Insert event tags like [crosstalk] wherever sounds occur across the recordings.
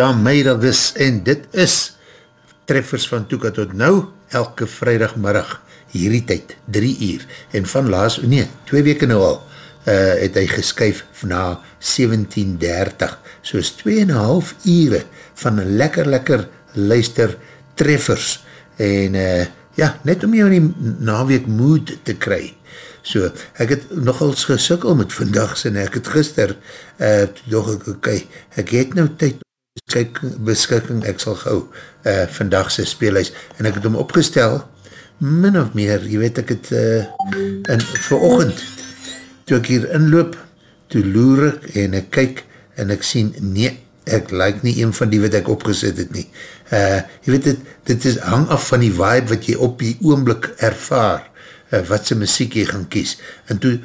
Of This en dit is treffers van Toeka tot nou, elke vrijdagmiddag hierdie tyd, drie uur, en van laas, nee, twee weke nou al, uh, het hy geskyf na 1730, soos 2,5 ure van lekker lekker luister treffers, en uh, ja, net om jou in die naweek mood te kry, so, ek het nogals gesukkel met vandags, en ek het gister, uh, toch ek, okay, ek het nou tyd beskikking, ek sal gauw uh, vandagse speelhuis, en ek het hom opgestel, min of meer, jy weet ek het uh, in, vir ochend, toe ek hier inloop, toe loer ek en ek kyk, en ek sien, nee, ek like nie een van die wat ek opgesit het nie. Uh, jy weet, dit, dit is hang af van die vibe wat jy op die oomblik ervaar, uh, wat sy muziek jy gaan kies, en toe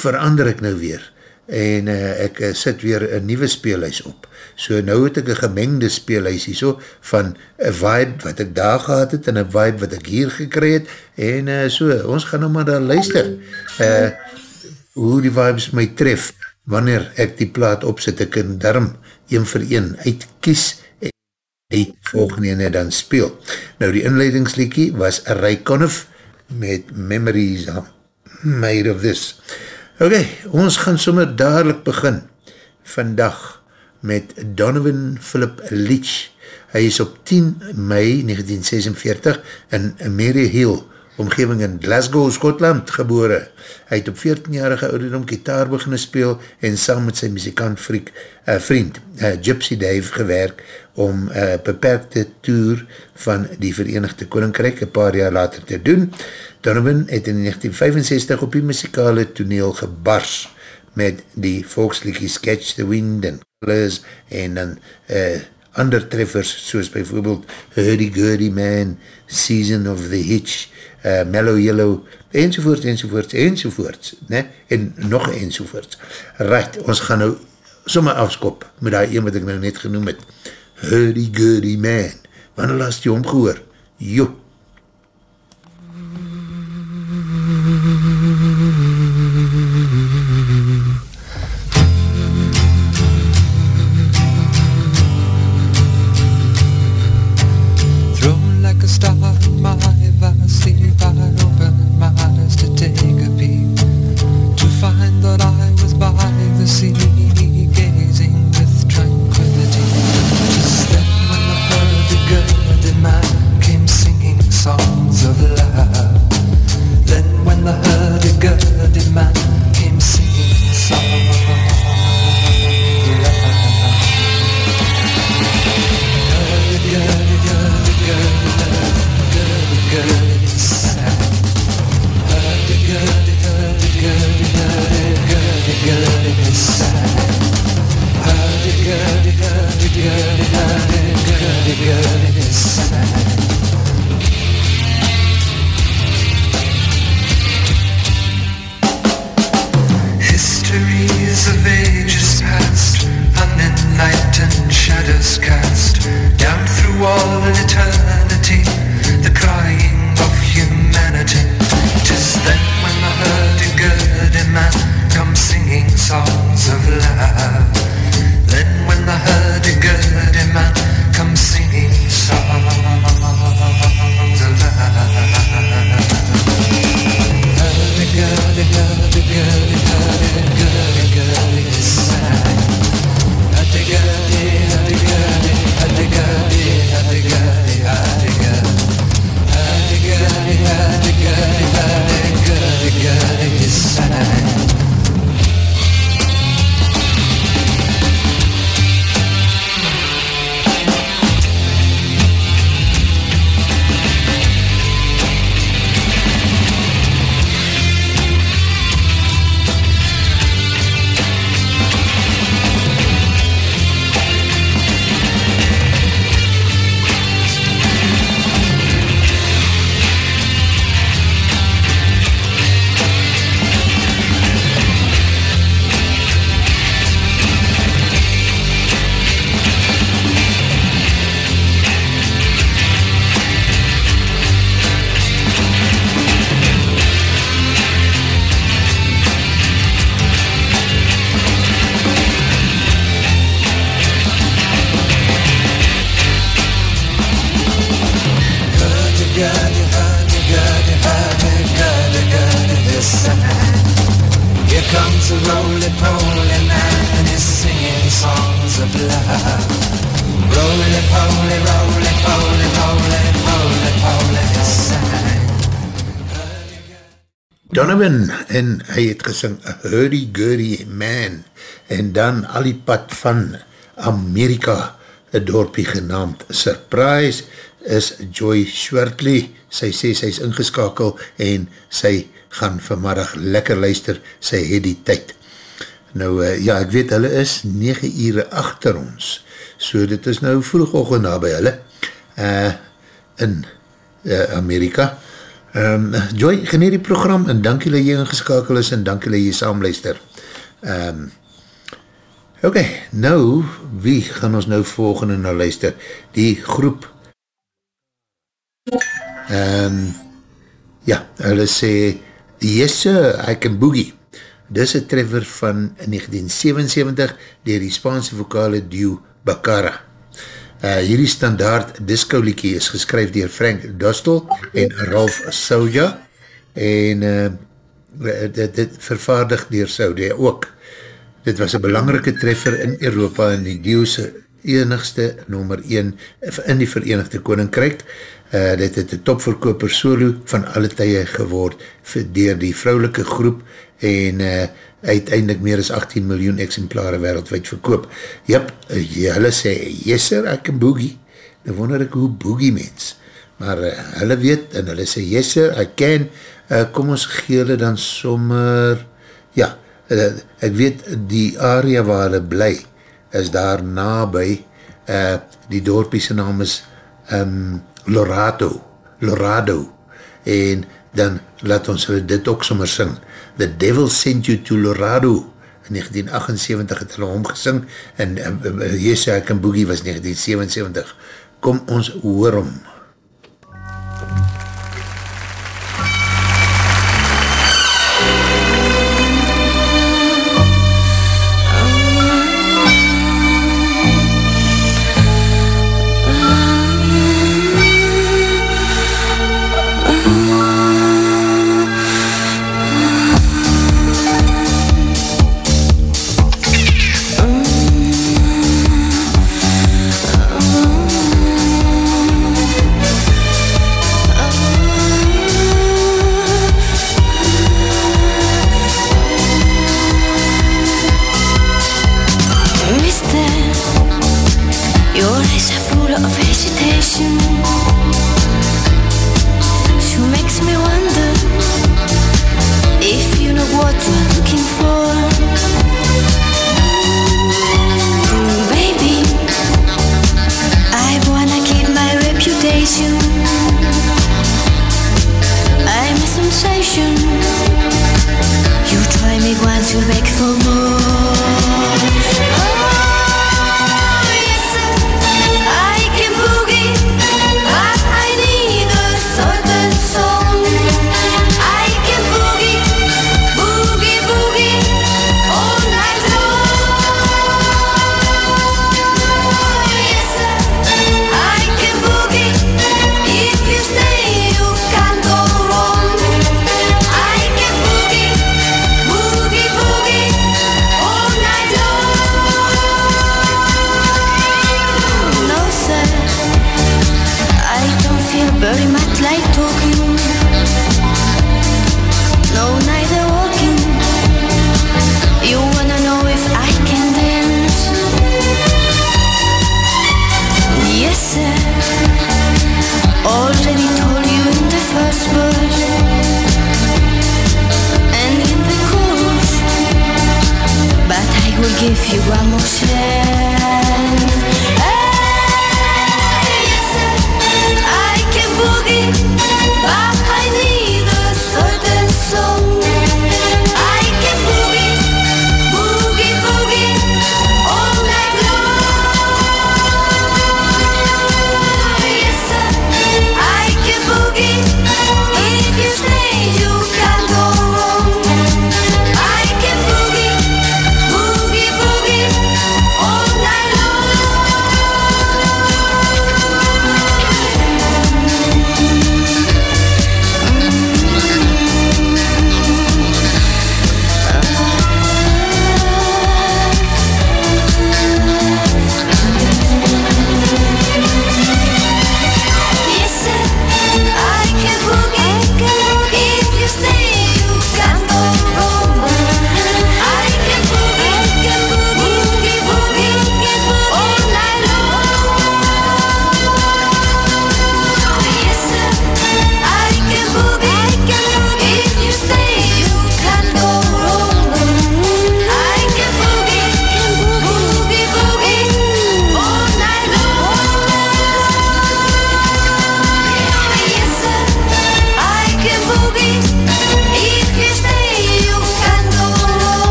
verander ek nou weer, en uh, ek uh, sit weer een nieuwe speelhuis op, So nou het ek een gemengde speelhuis hier so, van een vibe wat ek daar gehad het, en een vibe wat ek hier gekry het, en uh, so, ons gaan nou maar daar luister, uh, hoe die vibes my tref, wanneer ek die plaat opzet, ek in darm, een vir een, uitkies, en die volgende ene dan speel. Nou die inleidingsliekie was Ray Conniff, met Memories Made of This. Ok, ons gaan sommer dadelijk begin, vandag, met Donovan Philip Leach. Hy is op 10 mei 1946 in Mary Hill, omgeving in Glasgow, Scotland, gebore. Hy het op 14-jarige ouderdom gitaar beginne speel en saam met sy muzikant vriek, uh, vriend uh, Gypsy Dave gewerk om uh, beperkte tour van die Verenigde Koninkrijk een paar jaar later te doen. Donovan het in 1965 op die muzikale toneel gebars met die volksliekie Sketch the Wind en Colors en dan uh, ander treffers soos bijvoorbeeld Hurdy Gurdy Man, Season of the Hitch, uh, Mellow Yellow, enzovoorts, enzovoorts, enzovoorts, ne? en nog enzovoorts. Right, ons gaan nou sommer afskop met die een wat ek nou net genoem het. Hurdy Gurdy Man. Wanneer laat jy omgehoor? Joep. En hy het gesing A Hurdy-Gurdy Man, en dan al die pad van Amerika, een dorpie genaamd Surprise, is Joy Schwertley, sy sê sy is ingeskakel, en sy gaan vanmiddag lekker luister, sy het die tyd. Nou, uh, ja, ek weet, hulle is 9 ure achter ons, so dit is nou vroegochtend na by hulle, uh, in uh, Amerika. Um, Joy, geneer die program, en dank julle jy ingeskakel is, en dank julle jy saamluister. Um, ok, nou, wie gaan ons nou volgende na luister? Die groep, um, ja, hulle sê, Yes sir, I can boogie. Dis een treffer van 1977 dier die Spaanse vokale duo Bacara. Uh, hierdie standaard disco-liekie is geskryf dier Frank Dostel en Ralph Souja en uh, dit, dit vervaardig dier Souja ook. Dit was een belangrike treffer in Europa en die duo'se enigste nummer 1 in die Verenigde Koninkryk Uh, dit het een topverkoper solo van alle tye geword dier die vrouwelike groep en uh, uiteindelik meer as 18 miljoen exemplare wereldwijd verkoop. Jep, hulle sê, yes sir, ek kan boogie. Nou wonder ek hoe boogie mens. Maar uh, hulle weet en hulle sê, yes sir, ek kan. Uh, kom ons gee hulle dan sommer, ja, uh, ek weet die area waar hulle bly is daar nabij, uh, die dorpiese naam is um, Lorado, Lorado, en dan laat ons hulle dit ook sommer sing. The Devil Sent You to Lorado, in 1978 het hulle omgesing, en uh, uh, Jesaak en Boogie was 1977. Kom ons hoor om.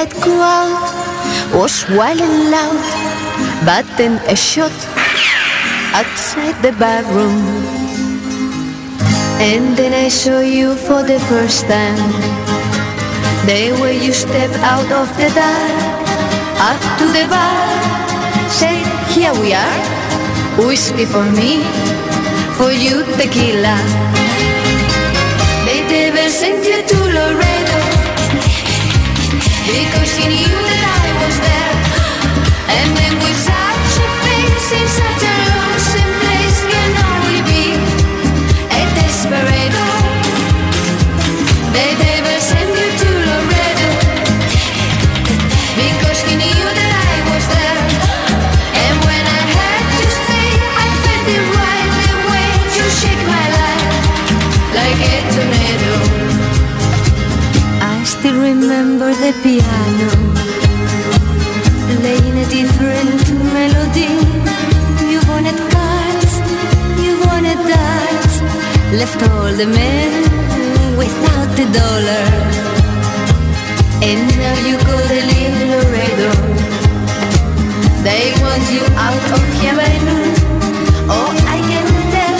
Late night crowd was wild and loud But then a shot outside the barroom And then I saw you for the first time. The way you step out of the dark. Up to the bar. Say, here we are. Whiskey for me. For you tequila that I was there? And then with such a face In such a remember the piano. Playing a different melody. You wanted cards, you wanted darts Left all the men without the dollar. And now you go to live Laredo. They want you out of by Oh, I can tell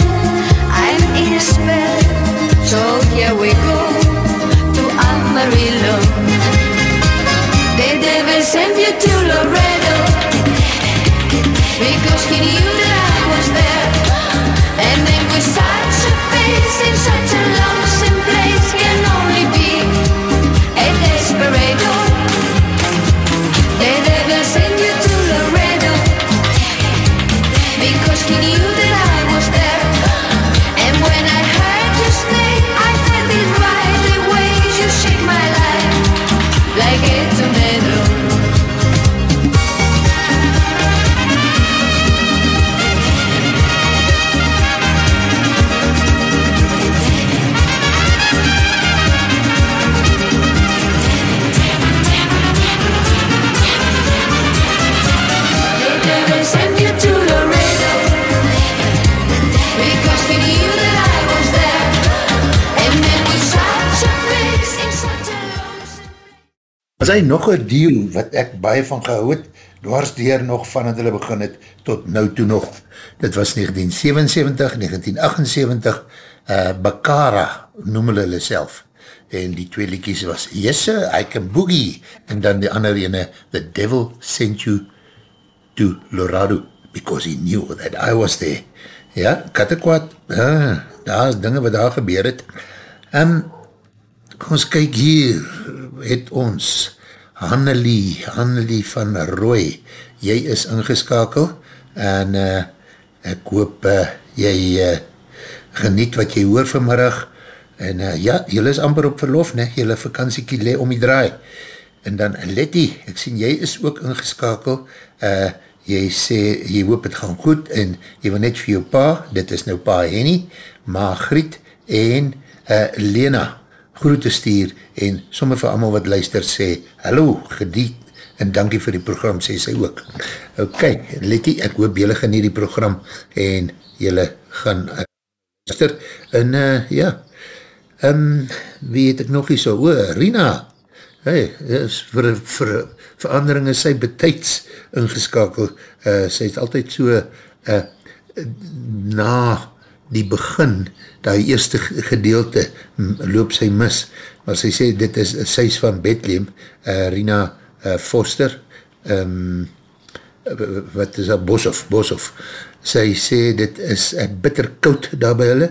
I'm in a spell. So here we go They never send you to Laredo Because he knew that I was there And then with such a face in such a lonesome hy nog een deal wat ek baie van gehou het, dwars dier nog van het hulle begin het, tot nou toe nog. Dit was 1977, 1978, uh, Bakara noem hulle hulle self. En die twee liedjies was Yes sir, I can boogie. En dan die ander ene, The Devil sent you to Lorado, because he knew that I was there. Ja, kattekwaad, ah, daar is dinge wat daar gebeur het. Um, kom ons kyk hier, het ons Hannelie, Hannelie van Roy, jy is ingeskakel en uh, ek hoop uh, jy uh, geniet wat jy hoor vanmiddag en uh, ja, jylle is amper op verlof, ne? jylle vakantiekie le om die draai. En dan Letty, ek sien jy is ook ingeskakel, uh, jy sê, jy hoop het gaan goed en jy wil net vir jou pa, dit is nou pa Henny, Margriet en uh, Lena, groete stuur en sommer vir allemaal wat luister sê, hallo, gediet en dankie vir die program, sê sy ook. Ok, Letty, ek hoop jylle geniet die program en jylle gaan luister en uh, ja, um, wie het ek nog hier so, o, Rina, hey, is vir, vir verandering is sy betijds ingeskakel, uh, sy het altyd so uh, na die begin, die eerste gedeelte loop sy mis, maar sy sê dit is sy is van Bethlehem, uh, Rina uh, Foster, um, wat is dat, Boshoff, Boshoff, sy sê dit is uh, bitter koud daar by hulle,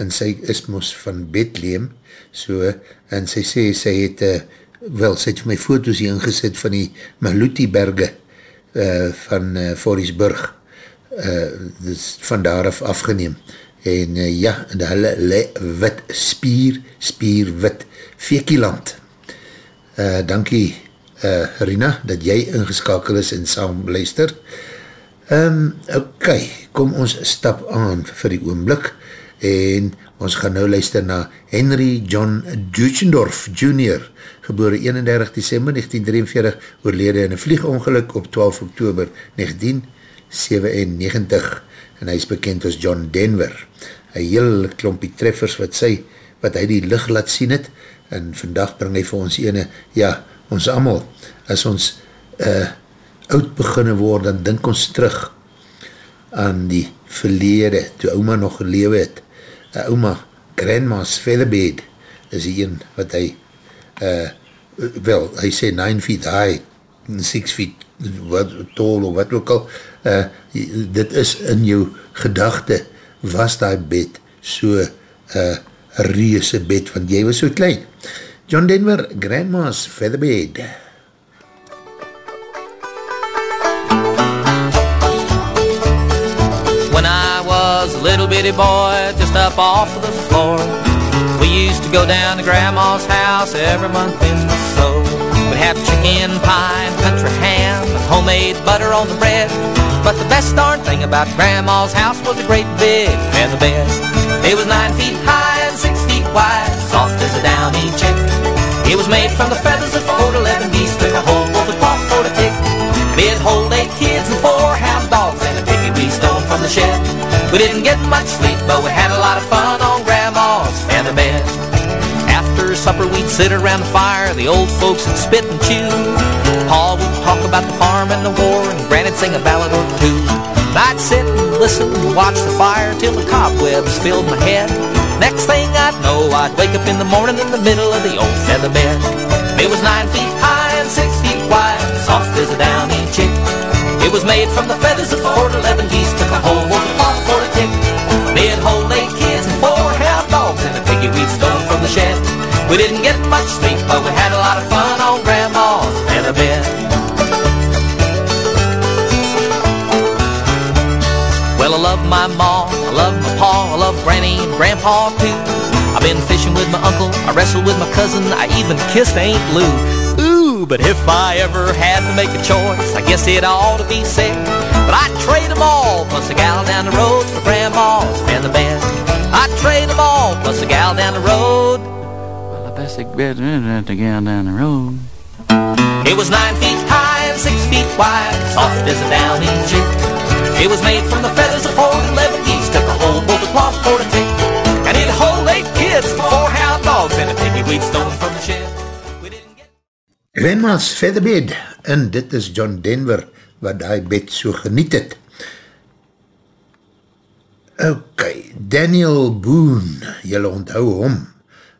en sy is mos van Bethlehem, so, en sy sê, sy het, uh, wel, sy het my foto's hier ingesit van die Maluti berge, uh, van uh, Forisburg, uh, dus van daar af afgeneem, en uh, ja, hulle le wit, spier, spier wit, Fekieland. Uh, dankie, uh, Rina, dat jy ingeskakel is en saam luister. Um, ok, kom ons stap aan vir die oomblik, en ons gaan nou luister na Henry John Duchendorf Jr., geboore 31 december 1943, oorlede in een vliegongeluk op 12 oktober 1997. En hy is bekend as John Denver. Een heel klompie treffers wat sy, wat hy die licht laat sien het, en vandag bring hy vir ons ene, ja, ons allemaal, as ons uh, oud beginne word, dan dink ons terug aan die verlede, toe oma nog gelewe het, uh, oma, grandma's featherbed, is die een wat hy, uh, wel, hy sê 9 feet high, 6 feet wat, tol of wat ook al, uh, dit is in jou gedachte, was die bed so uh, reese bed, want jy was so klein. John Denver, Grandma's Featherbed. When I was a little bitty boy, just up off of the floor, we used to go down to Grandma's house every month in the snow. We'd have chicken pie and country ham homemade butter on the bread. But the best darn thing about Grandma's house was a great big feather bed. It was nine feet high and six feet wide, soft as a downy chick. It was made from the feathers of four to eleven geese, took a whole wolf of cloth for a tick. It'd hold eight kids and four hound dogs and a piggy we stole from the shed. We didn't get much sleep, but we had a lot of fun supper, we'd sit around the fire, the old folks would spit and chew. Pa would talk about the farm and the war, and Granny'd sing a ballad or two. And I'd sit and listen and watch the fire till the cobwebs filled my head. Next thing I'd know, I'd wake up in the morning in the middle of the old feather bed. It was nine feet high and six feet wide, soft as a downy chick. It was made from the feathers of four to eleven geese, took a whole wolf off for a tick. They'd hold eight kids and four hound dogs and a piggy we'd stole from the shed. We didn't get much sleep, but we had a lot of fun on Grandma's feather bed. Well, I love my ma, I love my pa, I love Granny and Grandpa too. I've been fishing with my uncle, I wrestled with my cousin, I even kissed Aunt Lou. Ooh, but if I ever had to make a choice, I guess it ought to be said. But I'd trade them all, plus a gal down the road for Grandma's feather bed. I'd trade them all, plus a gal down the road. Get the gal down the road. It was nine feet high and six feet wide, soft as a downy chick. It was made from the feathers of four to eleven geese, took a whole bolt of cloth for a tick. And it'd hold eight kids, four hound dogs, and a piggy we'd stolen from the shed. We didn't get... Grandma's Featherbed, en dit is John Denver, wat die bed so geniet het. Ok, Daniel Boone, jylle onthou hom.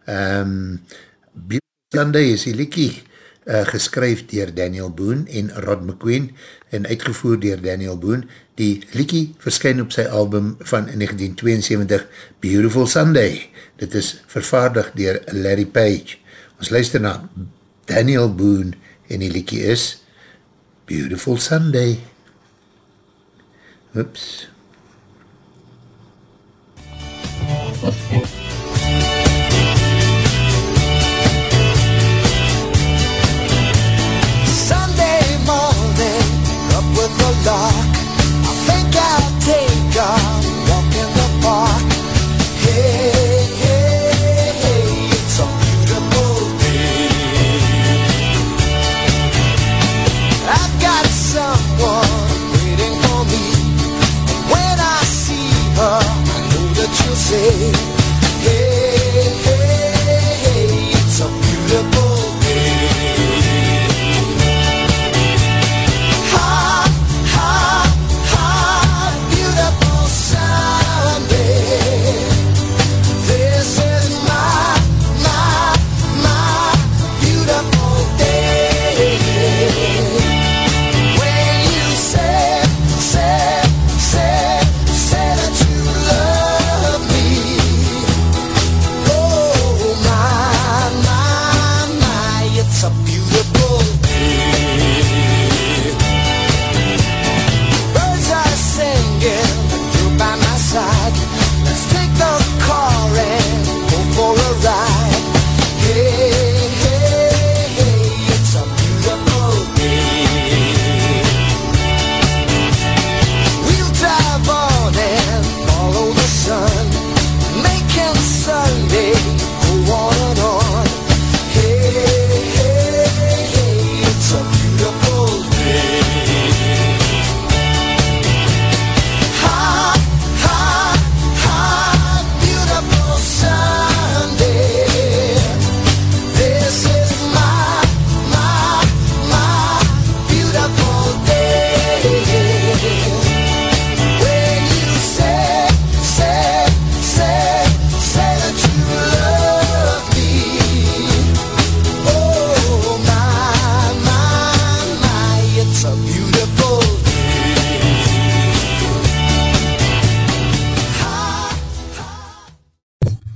Um, Sunday is die liekie uh, geskryf dier Daniel Boone en Rod McQueen en uitgevoer dier Daniel Boone. Die liekie verskyn op sy album van 1972, Beautiful Sunday. Dit is vervaardig dier Larry Page. Ons luister na Daniel Boone en die liekie is Beautiful Sunday. Oeps. Sunday the lark. I think I'll take a walk in the park. Hey, hey, hey, it's a beautiful day. I've got someone waiting for me. When I see her, I know that she'll say,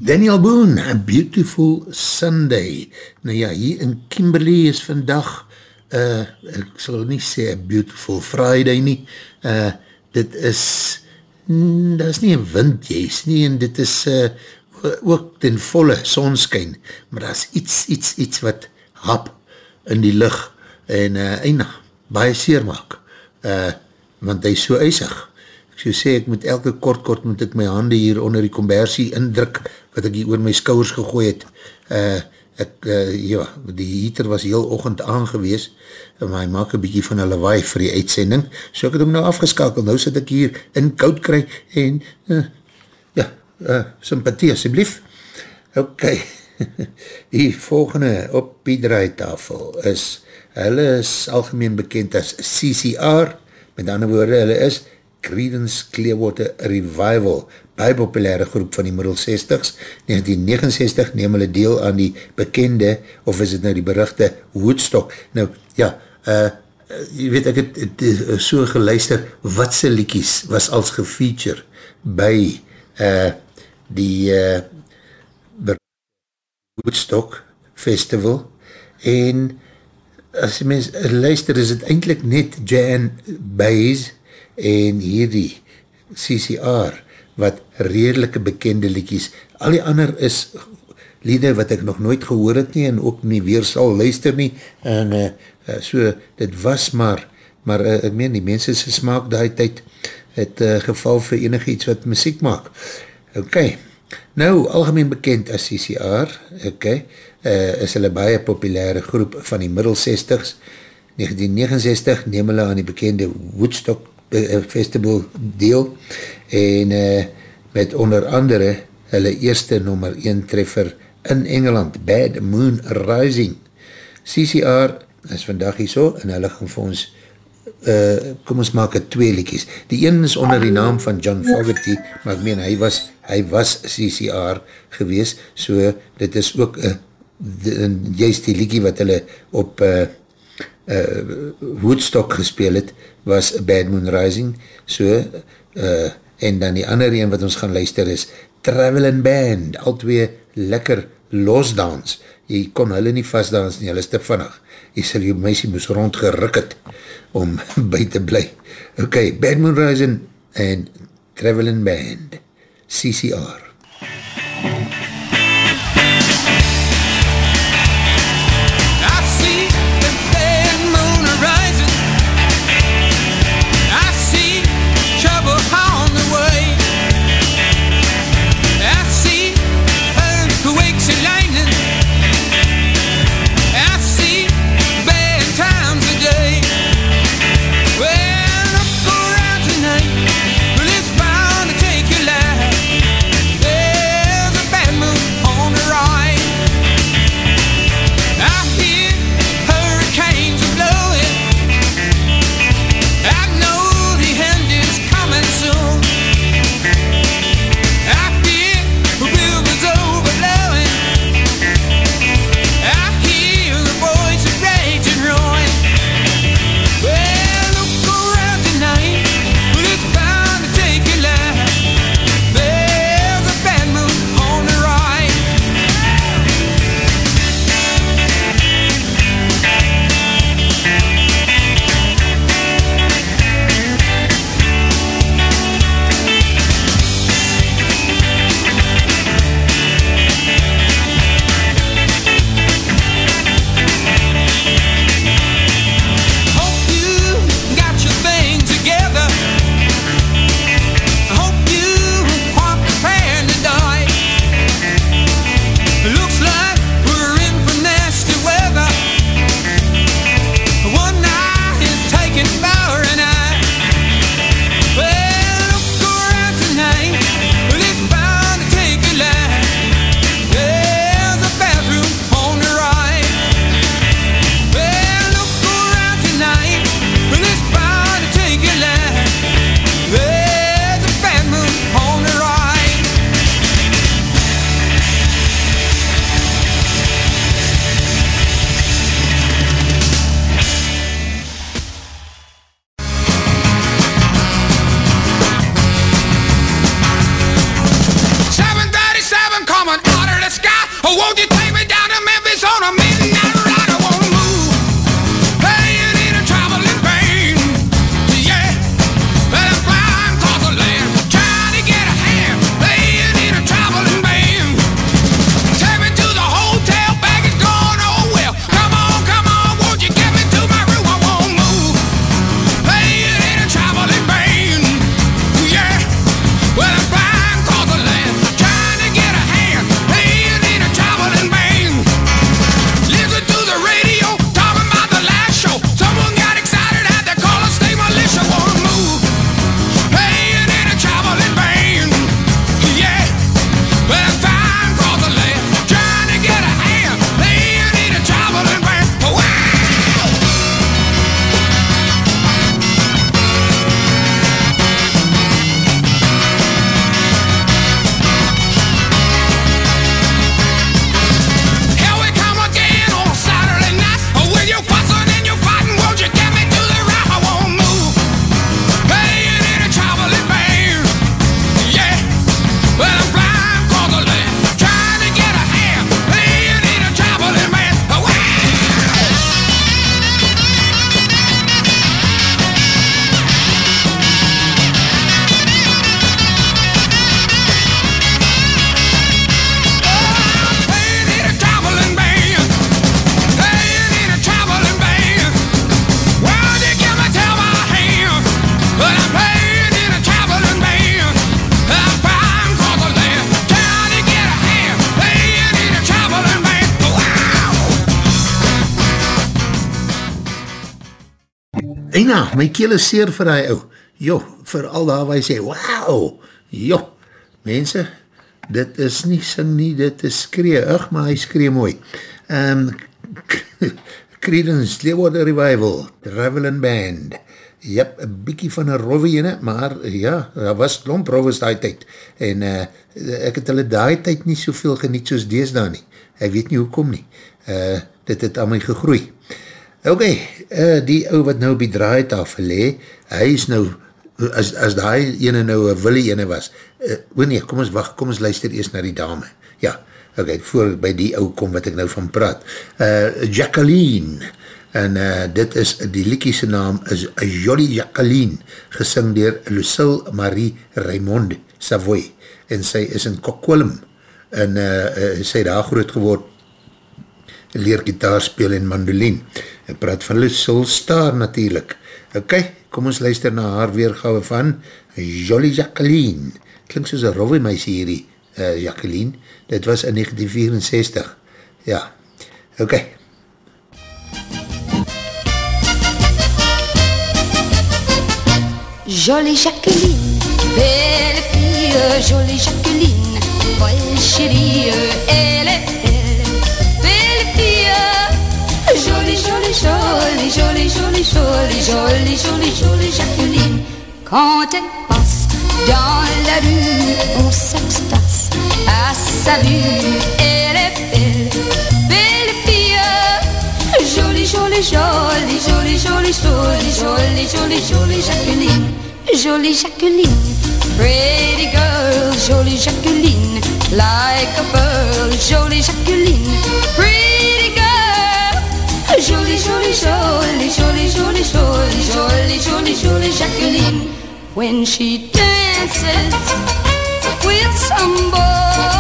Daniel Boone, A Beautiful Sunday. Nou ja, hier in Kimberley is vandag, uh, ek sal nie sê A Beautiful Friday nie, uh, dit is, mm, dat is nie een wind juist nie, en dit is uh, ook ten volle sonskyn, maar dat is iets, iets, iets wat hap in die licht, en uh, eina, baie seer maak, uh, want hy is so eisig. So sê, ek moet elke kort kort moet ek my hande hier onder die conversie indruk, wat ek hier oor my skouwers gegooi het. Uh, ek, uh, ja, die heater was heel ochend aangewees, maar hy maak een bykie van een lawaai vir die uitsending, so ek het hom nou afgeskakeld, nou sit ek hier in koud kry, en, uh, ja, uh, sympathie asjeblief. Ok, [laughs] die volgende op die draaitafel is, hulle is algemeen bekend as CCR, met ander woorde, hulle is Creedence Clearwater Revival, baie populaire groep van die middel 60s. 1969 neem hulle deel aan die bekende, of is het nou die berichte, Woodstock. Nou, ja, uh, jy weet, ek het, het, het so geluister, wat sy liekies was als gefeature by uh, die uh, Woodstock Festival, en as die mens luister, is het eindelijk net Jan Baez, en hierdie CCR, wat redelike bekende liedjes, al die ander is liede wat ek nog nooit gehoor het nie, en ook nie weer sal luister nie, en uh, so, dit was maar, maar uh, ek meen, die mense se smaak die tyd, het uh, geval vir enig iets wat muziek maak. Ok, nou, algemeen bekend as CCR, ok, uh, is hulle baie populaire groep van die middel 60s, 1969 neem hulle aan die bekende Woodstock Eh, festival deel en uh, met onder andere hulle eerste nummer 1 treffer in Engeland, Bad Moon Rising. CCR is vandag hier so en hulle gaan vir ons uh, kom ons maak het twee liedjes. Die een is onder die naam van John Fogerty, maar ek meen hy was, hy was CCR gewees, so dit is ook uh, juist die liedje wat hulle op uh, uh, Woodstock gespeel het, was Bad Moon Rising, so, uh, en dan die ander een wat ons gaan luister is Traveling Band, al twee lekker losdans, jy kon hulle nie vastdans nie, hulle is te vannig, jy sal jou meisie moes rondgeruk het, om [laughs] by te bly. Ok, Bad Moon Rising en Traveling Band, CCR. My keel is seer vir hy ou. Jo, vir al daar waar hy sê, wauw, jo, mense, dit is nie sing nie, dit is skree, ach, maar hy skree mooi. Um, [laughs] Creedence Clearwater Revival, Traveling Band, Jep, een bykie van een rove ene, maar ja, daar was klomp roves die tyd, en uh, ek het hulle die tyd nie soveel geniet soos dees daar nie, ek weet nie hoekom nie, uh, dit het aan my gegroei. Ok, uh, die ou wat nou op die draaitafel le, hy is nou, as, as die ene nou een wille ene was, uh, o nee, kom ons wacht, kom ons luister eerst na die dame, ja, ok, voor by die ou kom wat ek nou van praat, uh, Jacqueline, en uh, dit is, die liekiese naam is Jolie Jacqueline, gesing dier Lucille Marie Raymond Savoy, en sy is in Kokkolum, en uh, uh, sy daar groot geword, leer gitaar speel en mandolin, ek praat van Lucille Star natuurlijk, ok, kom ons luister na haar weergawe van Jolie Jacqueline, klink soos een rove meisie hierdie, uh, Jacqueline, dit was in 1964, ja, ok, Jolie Jacqueline, belle fille, jolie Jacqueline, folle chérie, elle est jolie, jolie, jolie, jolie, jolie, jolie, jolie, jolie, Jacqueline. Quand elle passe dans la rue, on s'extase à sa vue, elle est belle, belle fille, jolie, jolie, jolie, jolie, jolie, jolie, jolie, jolie, jolie Jacqueline. Jolie Jacqueline, pretty girl, jolie Jacqueline, like a pearl, jolie Jacqueline, pretty jolie, jolie, jolie, jolie, jolie, jolie, jolie, jolie, jolie Jacqueline. When she dances with some boy,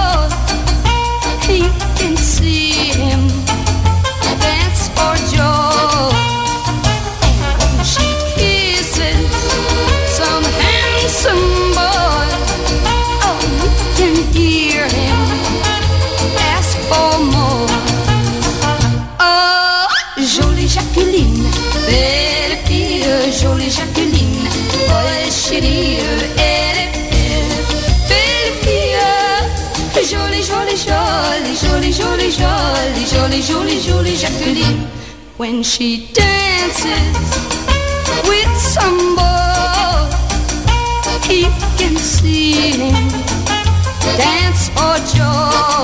jolie, jolie, jolie, jolie, jolie, jolie, Jacqueline. When she dances with some boy he can see him dance for joy.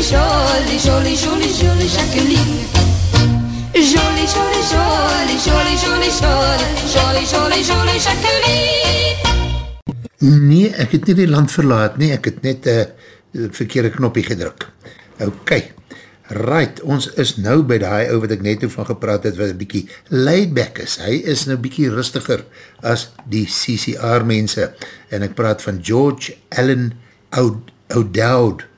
Jolie, jolie, jolie, jolie, jolie, Jacqueline. Jolie, jolie, jolie, jolie, jolie, jolie, jolie, jolie, Jacqueline. Nee, ek het nie die land verlaat nie, ek het net uh, verkeerde knoppie gedruk. Ok, right, ons is nou by die ou wat ek net van gepraat het, wat een bykie laidback is. Hy is nou bykie rustiger as die CCR mense. En ek praat van George Allen O'Dowd.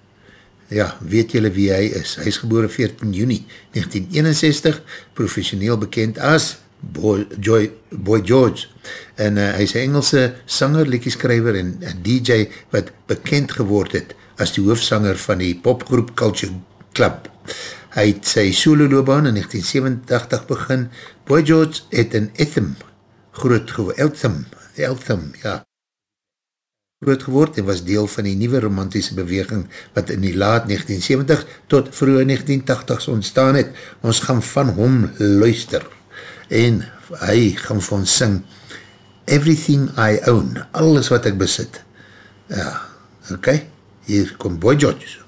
Ja, weet julle wie hy is? Hy is geboren 14 juni 1961, professioneel bekend as Boy, Joy, Boy George. En uh, hy is een Engelse sanger, liedjeskrijver en uh, DJ wat bekend geword het as die hoofsanger van die popgroep Culture Club. Hy het sy solo loopbaan in 1987 begin. Boy George het in Etham groot geword, Eltham, Eltham, ja, groot geword en was deel van die nieuwe romantische beweging wat in die laat 1970 tot vroeg 1980s ontstaan het. Ons gaan van hom luister en hy gaan vir ons sing Everything I Own, alles wat ek besit. Ja, ok, hier kom Boy George.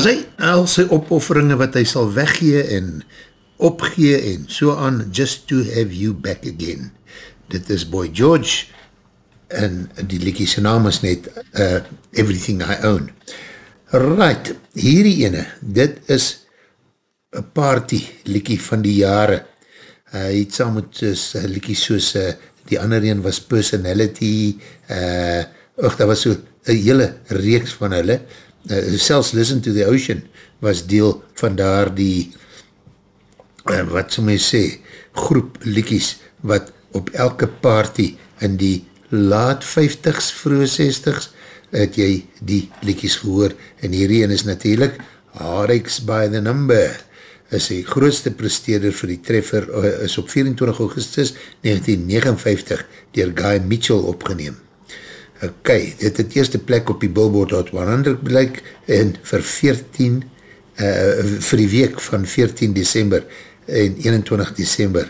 As hy al sy opofferinge wat hy sal weggee en opgee en so aan, just to have you back again. Dit is Boy George en die liekie sy naam is net uh, Everything I Own. Right, hierdie ene, dit is een party liekie van die jare. Uh, hy het saam met soos, uh, liekie soos uh, die ander een was Personality, uh, och, daar was so een hele reeks van hulle, uh, selfs Listen to the Ocean was deel van daar die, uh, wat so my sê, groep liekies wat op elke party in die laat 50s, vroege 60s, het jy die liekies gehoor, en hierdie een is natuurlijk Harix by the Number, is die grootste presteerder vir die treffer, uh, is op 24 augustus 1959 dier Guy Mitchell opgeneem. Ok, dit het eerste plek op die Billboard Hot 100 blyk en vir 14, uh, vir die week van 14 december en 21 december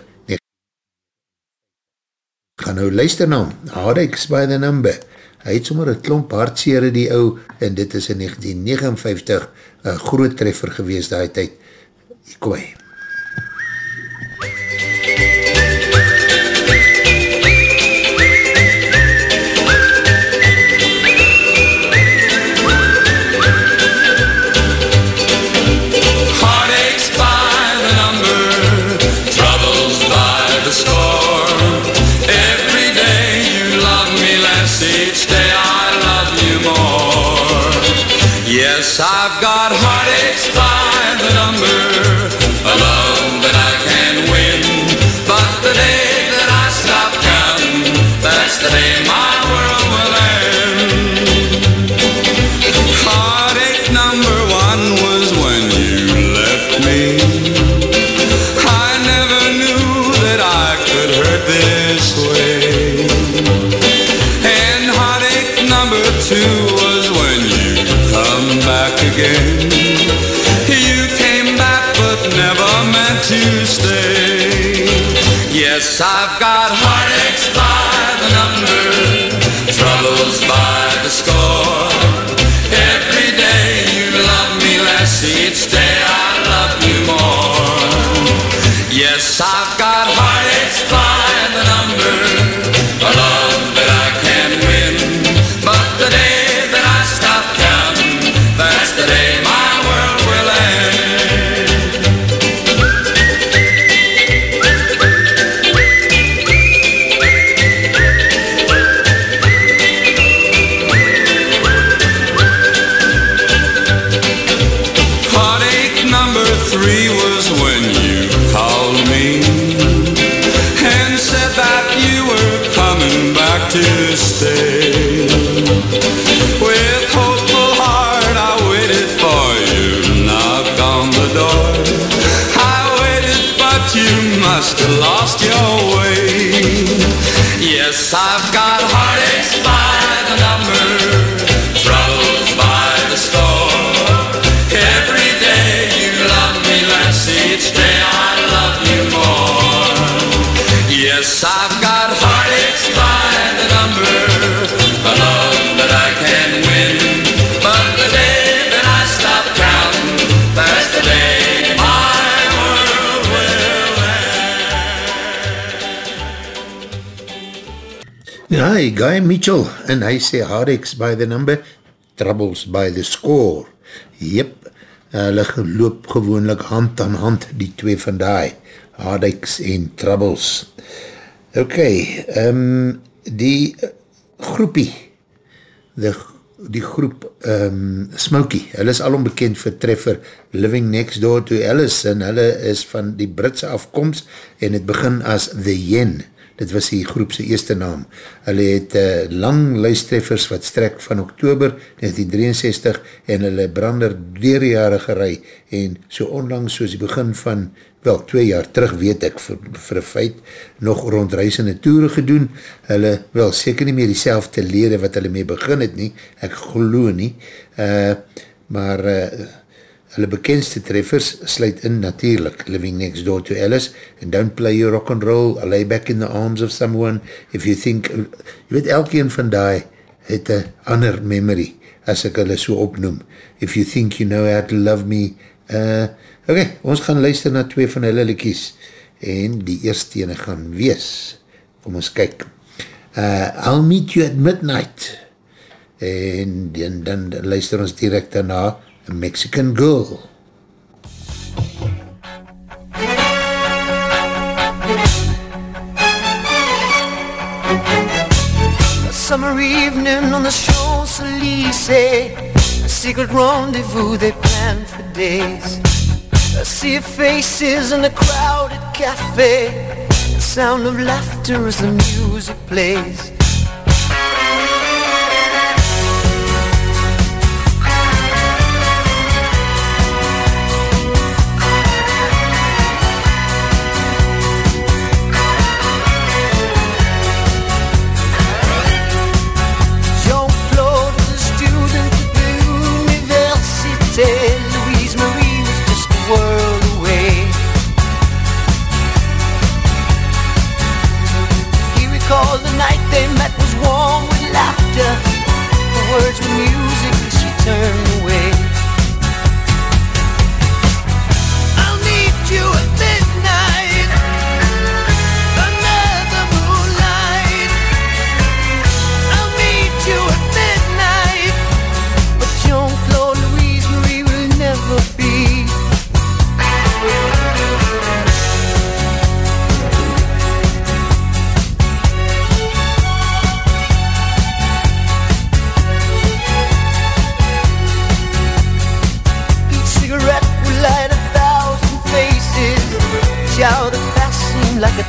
gaan nou luister na hom, Harix by the Number, hy het sommer een klomp hartsere die ou, en dit is in 1959 een groot treffer gewees die tyd, kom hy. I've got Ja, Guy Mitchell, en hy sê Hardex by the number, troubles by the score. Jep, hulle geloop gewoonlik hand aan hand, die twee van die, Hardex en troubles. Ok, um, die groepie, die, die groep um, Smokey, hulle is alom bekend vir treffer Living Next Door to Alice, en hulle is van die Britse afkomst, en het begin as The Yen, dit was die groep sy eerste naam. Hulle het uh, lang luistreffers wat strek van oktober 1963 en hulle brander deur die jare gerei en so onlangs soos die begin van, wel twee jaar terug weet ek vir, vir feit, nog rondreisende toere gedoen. Hulle, wel seker nie meer die selfde lede wat hulle mee begin het nie, ek geloo nie, uh, maar uh, Hulle bekendste treffers sluit in natuurlijk Living Next Door to Alice and Don't Play Your Rock and Roll, I Lay Back in the Arms of Someone, If You Think, jy weet elkeen van die het een ander memory as ek hulle so opnoem. If You Think You Know How to Love Me. Uh, ok, ons gaan luister na twee van hulle likies en die eerste ene gaan wees. Kom ons kyk. Uh, I'll Meet You at Midnight en dan, dan luister ons direct daarna A Mexican Girl. A summer evening on the Champs-Élysées. A secret rendezvous they planned for days. I see faces in a crowded cafe. The sound of laughter as the music plays words were music as she turned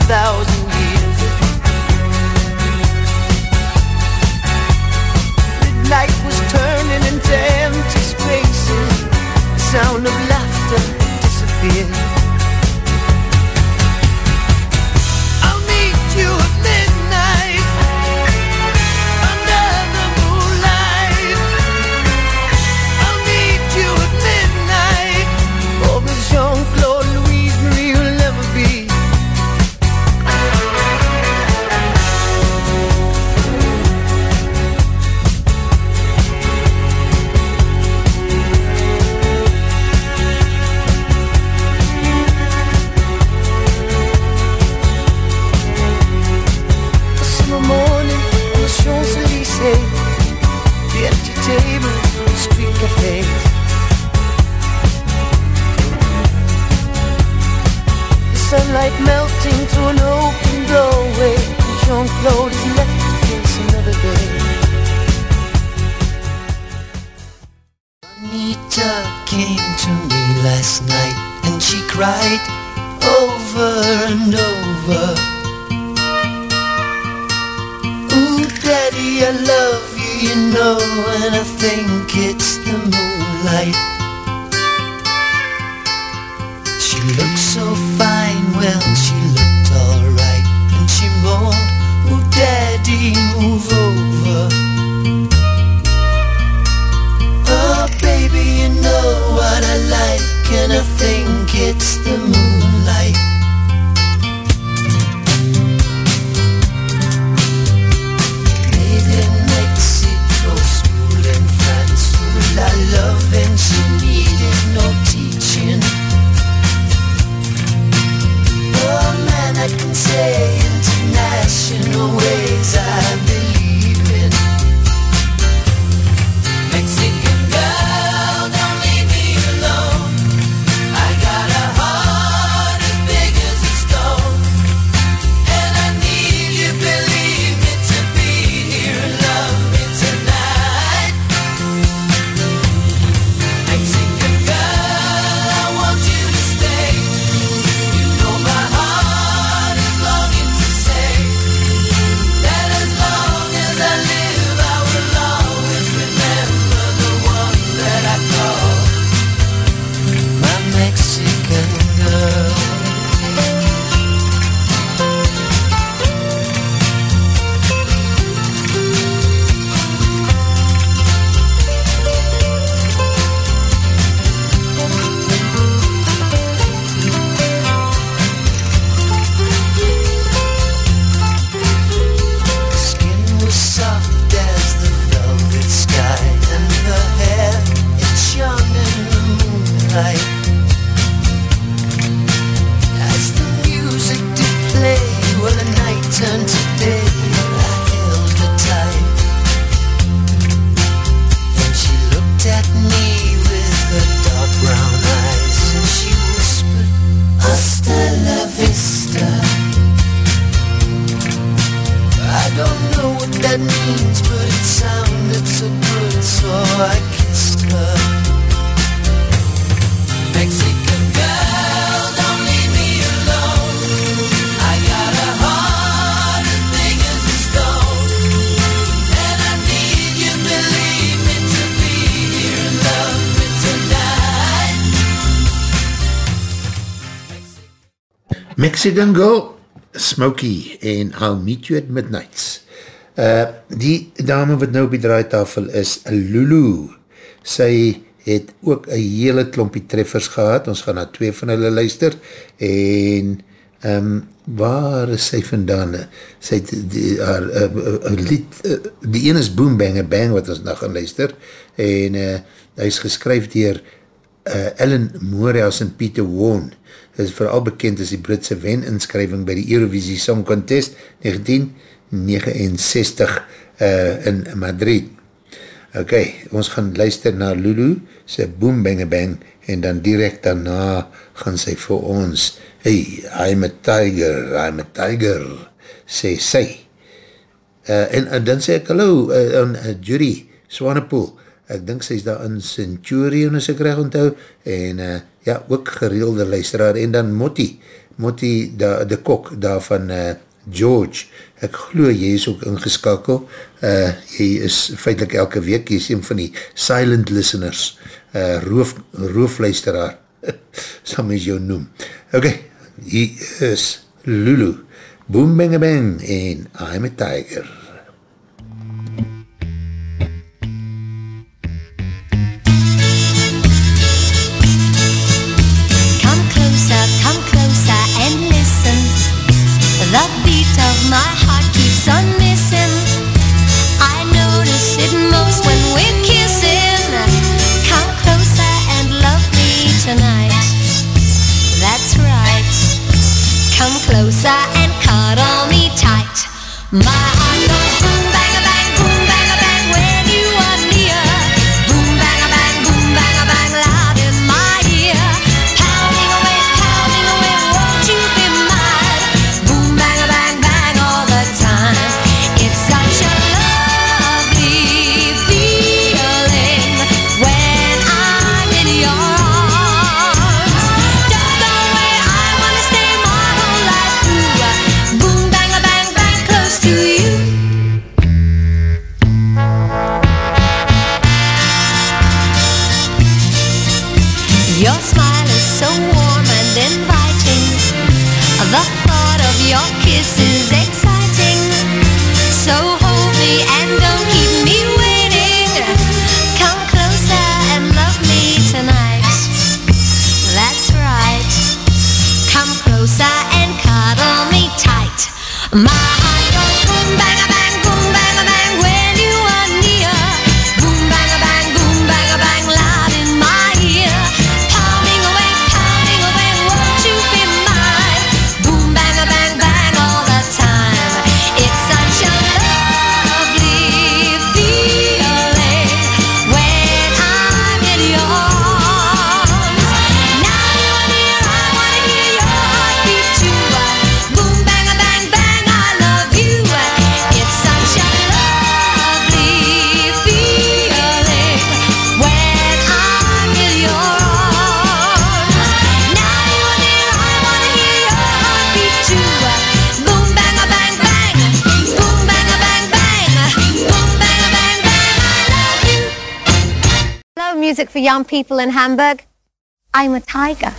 thousand years. Midnight was turning into empty spaces. The sound Sunlight melting through an open doorway. And Jean-Claude is left to face another day. Anita came to me last night And she cried over and over. Ooh, Daddy I love you, you know, and I think it's the moonlight. She looked so well, she looked alright. And she moaned, oh, daddy, move over. Oh, baby, you know what I like, and I think it's the moonlight. Love, and she say international ways. I Mexican Girl, Smokey en I'll Meet You at Midnights. Uh, die dame wat nou op die draaitafel is, Lulu. Sy het ook een hele klompie treffers gehad, ons gaan na twee van hulle luister, en um, waar is sy vandaan? Sy het die, haar, uh, uh, lied, uh, die een is Boom Bang Bang, wat ons nou gaan luister, en uh, hy is geskryf dier uh, Ellen Morehouse en Peter Hy is vooral bekend as die Britse wen-inskrywing by die Eurovisie Song Contest 1969 uh, in Madrid. Ok, ons gaan luister na Lulu, sy Boom Bang Bang, en dan direct daarna gaan sy vir ons, hey, I'm a tiger, I'm a tiger, sê sy. Uh, en, en dan sê ek, hallo, uh, aan uh, Judy Swanepoel, ek dink sy is daar in Centurion, as ek reg onthou, en uh, ja, ook gereelde luisteraar, en dan Motti, Motti, da, de kok, daar van uh, George, ek glo jy is ook ingeskakel, uh, jy is feitlik elke week, jy is een van die silent listeners, uh, roof, roofluisteraar, [laughs] sal mys jou noem. Ok, hier is Lulu, Boom Bang Bang, en I'm a Tiger. My young people in Hamburg. I'm a tiger.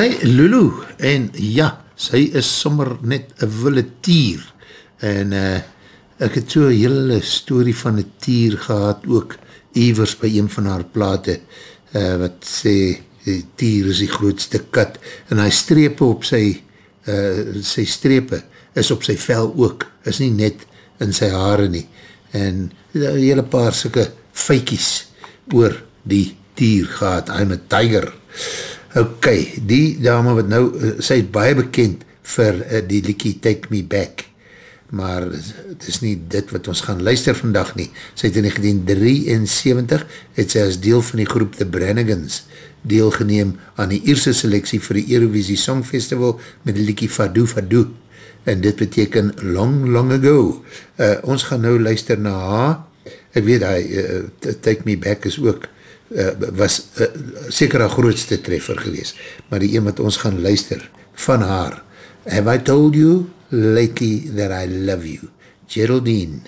As hy Lulu, en ja, sy is sommer net een wille tier, en uh, ek het so een hele story van een tier gehad, ook evers by een van haar plate, uh, wat sê, die tier is die grootste kat, en hy strepe op sy, uh, sy strepe, is op sy vel ook, is nie net in sy hare nie, en een hele paar syke feikies oor die tier gehad, I'm a tiger, Ok, die dame wat nou, eh, sy is baie bekend vir uh, die liekie Take Me Back, maar het is nie dit wat ons gaan luister vandag nie. Sy het in 1973, het sy as deel van die groep The Brannigans deelgeneem aan die eerste selectie vir die Eurovisie Songfestival met die liekie Fado Fado, en dit beteken Long Long Ago. Uh, ons gaan nou luister na haar, ek weet hy, uh, Take Me Back is ook uh, was uh, seker haar grootste treffer gewees, maar die een wat ons gaan luister van haar, Have I told you lately that I love you? Geraldine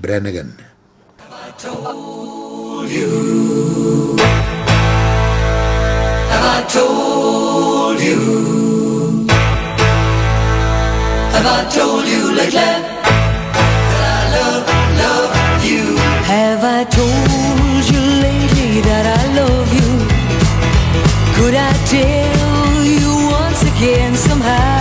Brannigan. Have I told you? Have I told you lately that I love, love you? Have I told you that I love you? Could I tell you once again somehow?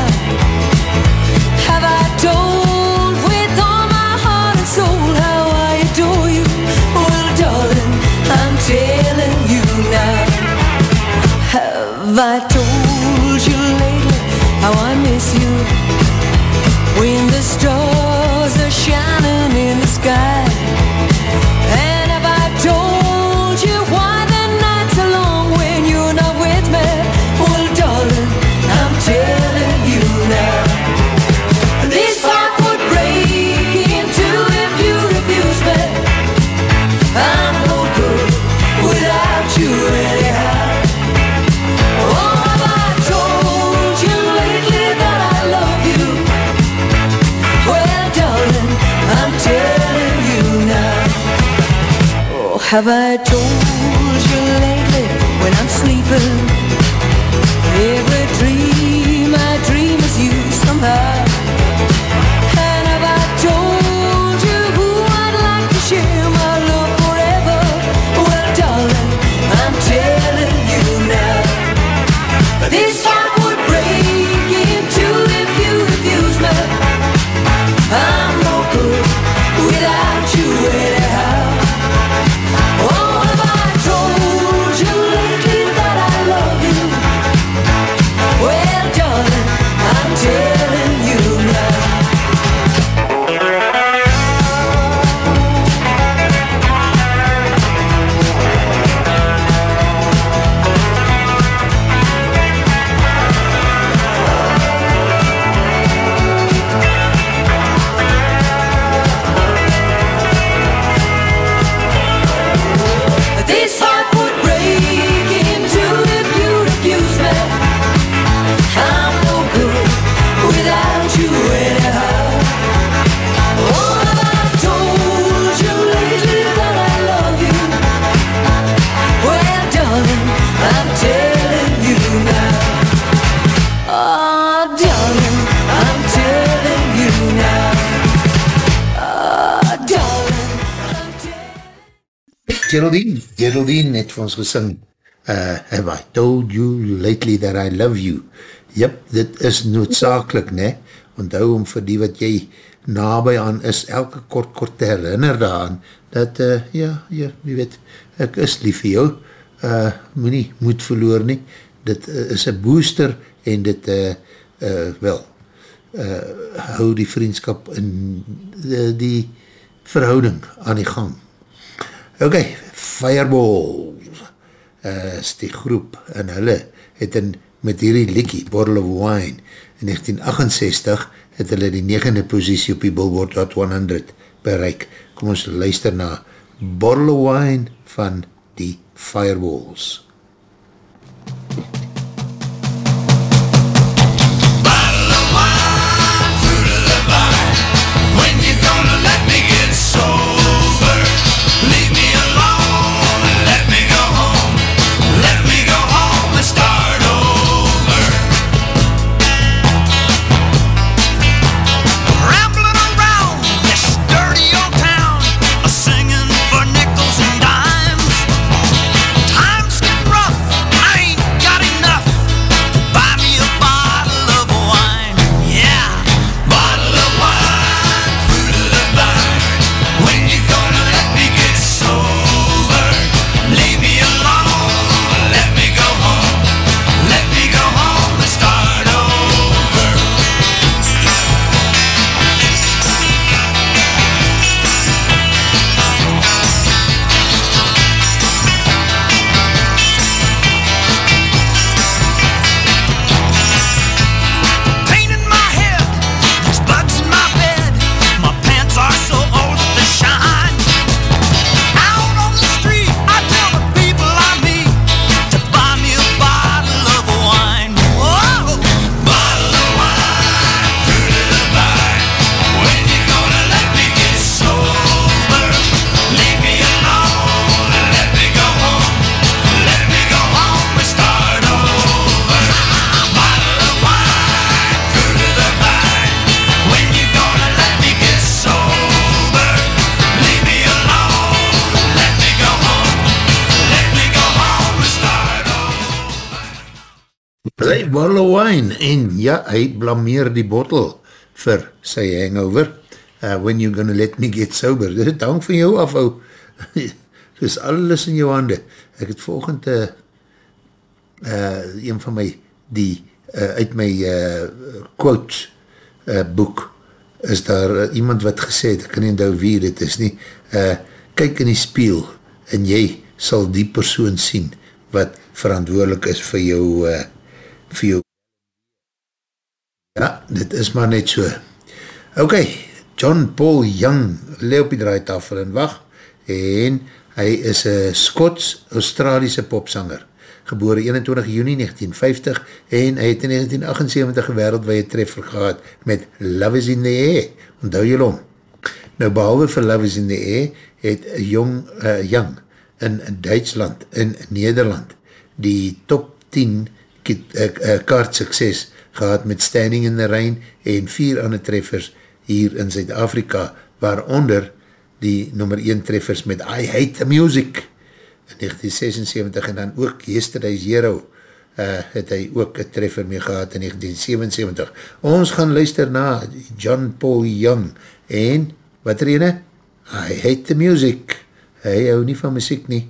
Have I told with all my heart and soul how I adore you? Well, darling, I'm telling you now. Have I told you lately how I miss you? When the stars have I told Geraldine, Geraldine het vir ons gesing, uh, have I told you lately that I love you? Jep, dit is noodzakelik, ne? Onthou om vir die wat jy nabij aan is, elke kort kort te herinner daaraan, dat, uh, ja, ja, wie weet, ek is lief vir jou, uh, moet nie moed verloor nie, dit uh, is een booster, en dit, uh, uh, wel, uh, hou die vriendskap in die, die verhouding aan die gang. Ok, Fireball is die groep en hulle het in, met hierdie likkie, Bottle of Wine, in 1968 het hulle die negende posiesie op die Billboard Hot 100 bereik. Kom ons luister na Bottle of Wine van die Fireballs. Wine, en ja, hy blameer die bottel vir sy hangover, uh, when you gonna let me get sober, dit hang van jou af, ou, [laughs] dis alles in jou hande, ek het volgend uh, uh, een van my, die, uh, uit my uh, quote uh, boek, is daar uh, iemand wat gesê het, ek kan nie onthou wie dit is nie, uh, kyk in die spiel, en jy sal die persoon sien, wat verantwoordelik is vir jou, uh, vir jou Ja, dit is maar net so. Ok, John Paul Young, lewe op die draaitafel en wacht, en hy is een Skots-Australiese popsanger, geboren 21 juni 1950, en hy het in 1978 wereldwee treffer gehad met Love is in the Air, onthou jy om. Nou, behalwe vir Love is in the Air, het Jong, uh, Young in Duitsland, in Nederland, die top 10 kit- uh, uh, kaart sukses gehad met Standing in the Rain en vier ander treffers hier in Zuid-Afrika, waaronder die nummer 1 treffers met I Hate the Music in 1976 en dan ook Yesterday Zero uh, het hy ook een treffer mee gehad in 1977. Ons gaan luister na John Paul Young en wat er ene? I Hate the Music. Hy hou nie van muziek nie.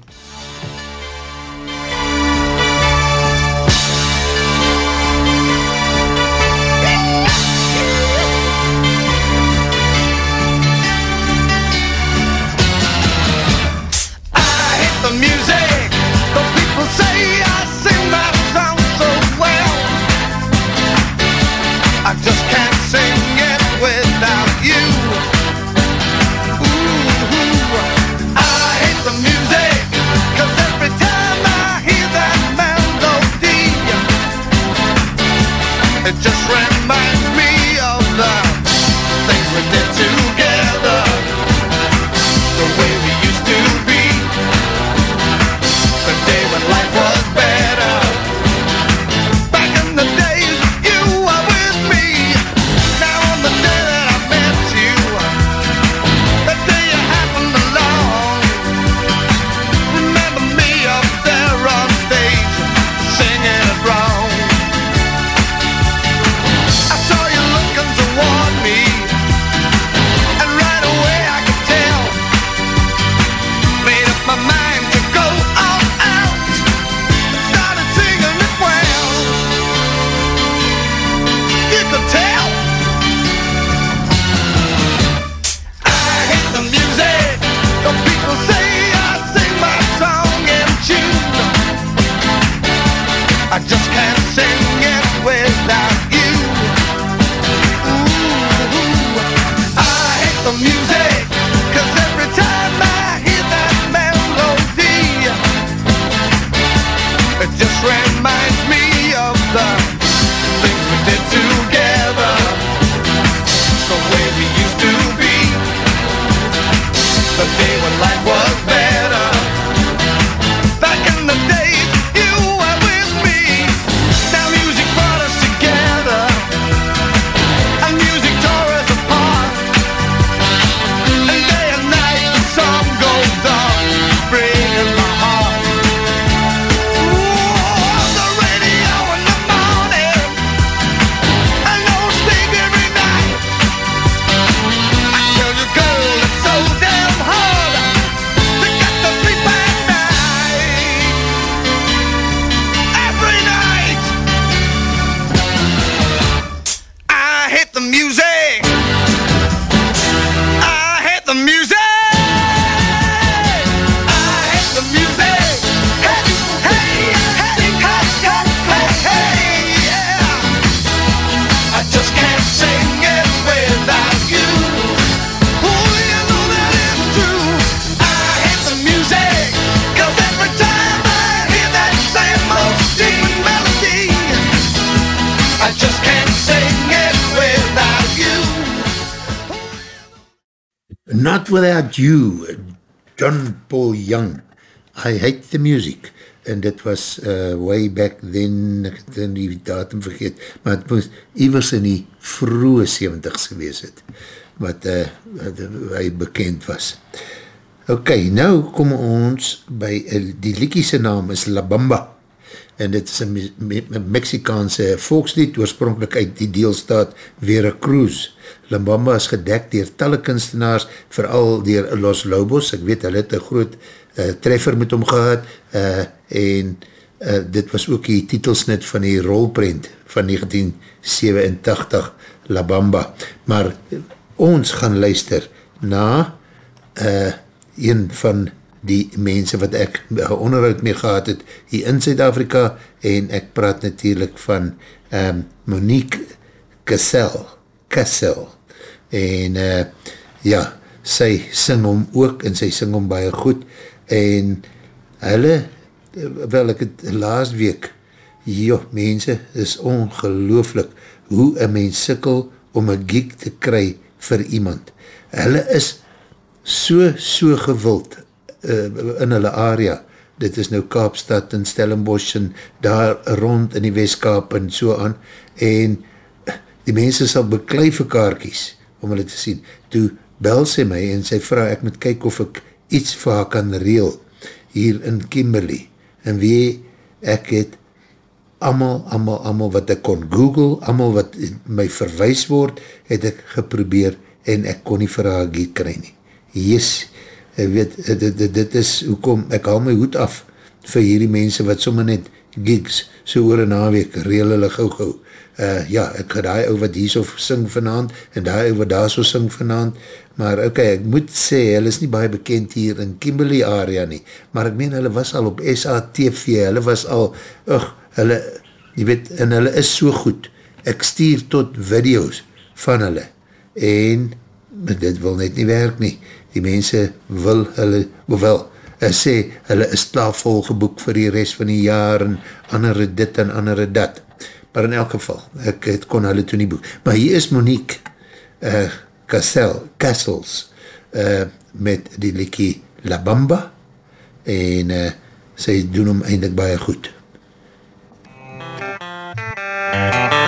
Music. En dit was uh, way back then, ek het in die datum vergeet, maar het moest iwers in die vroege 70s gewees het, wat uh, wat hy bekend was. Ok, nou kom ons by, uh, die liekiese naam is La Bamba, en dit is een Me Me Mexikaanse volkslied, oorspronkelijk uit die deelstaat Veracruz. Lambamba is gedekt dier talle kunstenaars, vooral dier Los Lobos, ek weet, hulle het een groot uh, treffer met hom gehad, uh, en uh, dit was ook die titelsnit van die rolprint van 1987, La Bamba. Maar ons gaan luister na uh, een van die mense wat ek onderhoud mee gehad het hier in Zuid-Afrika en ek praat natuurlijk van um, Monique Cassel Cassel. En uh, ja, sy sing hom ook en sy sing hom baie goed en hulle wel ek het laas week joh, mense is ongelooflik hoe een mens sikkel om een geek te kry vir iemand. Hulle is so, so gewild uh, in hulle area, dit is nou Kaapstad en Stellenbosch en daar rond in die Westkaap en so aan, en die mense sal beklui vir kaartjies, om hulle te sien. Toe bel sy my en sy vraag, ek moet kyk of ek iets vir haar kan reel, hier in Kimberley, en wie ek het amal, amal, amal wat ek kon google, amal wat my verwijs word, het ek geprobeer, en ek kon nie vir haar geet kry nie. Yes, ek weet, dit, dit, dit is, hoekom, ek haal my hoed af vir hierdie mense wat sommer net gigs, so oor een naweek, reel hulle gauw gauw. Uh, ja, ek ga die ou wat hier so sing vanavond, en die ou wat daar so sing vanavond, maar ok, ek moet sê, hulle is nie baie bekend hier in Kimberley area nie, maar ek meen, hulle was al op SATV, hulle was al, ugh, hulle, jy weet, en hulle is so goed, ek stuur tot video's van hulle, en dit wil net nie werk nie, die mense wil hulle, hoewel, uh, sê, hulle is tafel geboek vir die rest van die jaar, en andere dit en andere dat, maar in elk geval, ek het kon hulle toe nie boek, maar hier is Monique uh, Cassel, Castles uh, met die liekie La Bamba en uh, sy doen hom eindelijk baie goed. Se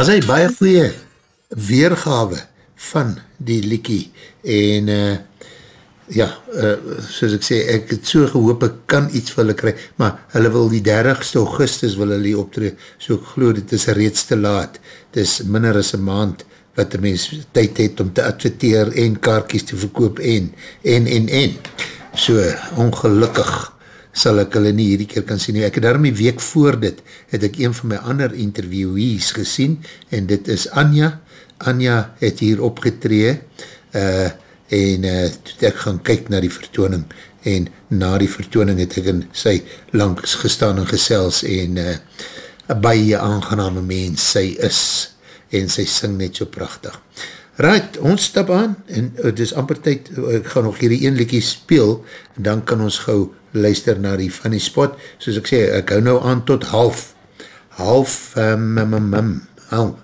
as hy baie goeie weergawe van die liekie? En uh, ja, uh, soos ek sê, ek het so gehoop ek kan iets vir hulle kry, maar hulle wil die 30ste augustus wil hulle optree, so ek geloof dit is reeds te laat, dit is minder as een maand wat die mens tyd het om te adverteer en kaartjes te verkoop en, en, en, en. So, ongelukkig sal ek hulle nie hierdie keer kan sien. Ek het daarom die week voor dit, het ek een van my ander interviewees gesien, en dit is Anja. Anja het hier opgetree, uh, en uh, ek gaan kyk na die vertooning, en na die vertooning het ek in sy langs gestaan en gesels, en uh, baie aangename mens sy is, en sy sing net so prachtig. Right, ons stap aan, en het is amper tyd, ek gaan nog hierdie een liekie speel, en dan kan ons gauw luister na die funny spot, soos ek sê, ek hou nou aan tot half, half, um, um, um, um, half,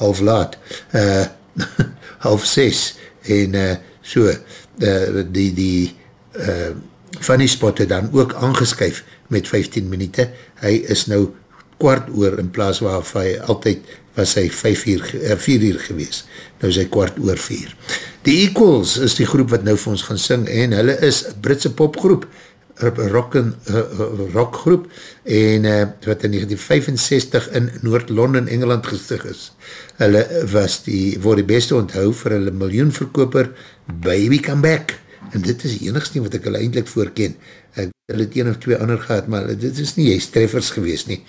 half laat, uh, [laughs] half ses, en uh, so, uh, die, die uh, funny spot het dan ook aangeskyf met 15 minuut, hy is nou kwart oor in plaas waar hy altyd was hy 5 uur, 4 uur gewees, nou is hy kwart oor 4. Die Equals is die groep wat nou vir ons gaan sing, en hulle is Britse popgroep, rock, en, uh, rock groep, en uh, wat in 1965 in Noord-London, Engeland gestig is. Hulle was die, voor die beste onthou vir hulle miljoenverkoper Baby Come Back, en dit is die enigste wat ek hulle eindelijk voorken. Ek hulle het een of twee ander gehad, maar dit is nie juist treffers gewees nie.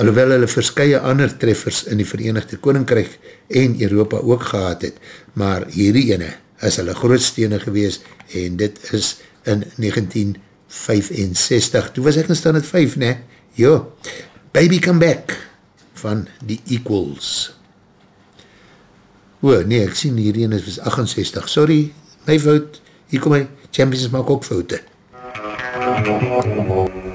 Alhoewel hulle verskye ander treffers in die Verenigde Koninkrijk en Europa ook gehad het, maar hierdie ene is hulle grootstene gewees en dit is in 1965. Toe was ek in stand het 5, ne? Jo, Baby Come Back van die Equals. O, nee, ek sien hierdie ene is 68. Sorry, my fout. Hier kom my, Champions maak ook foute. This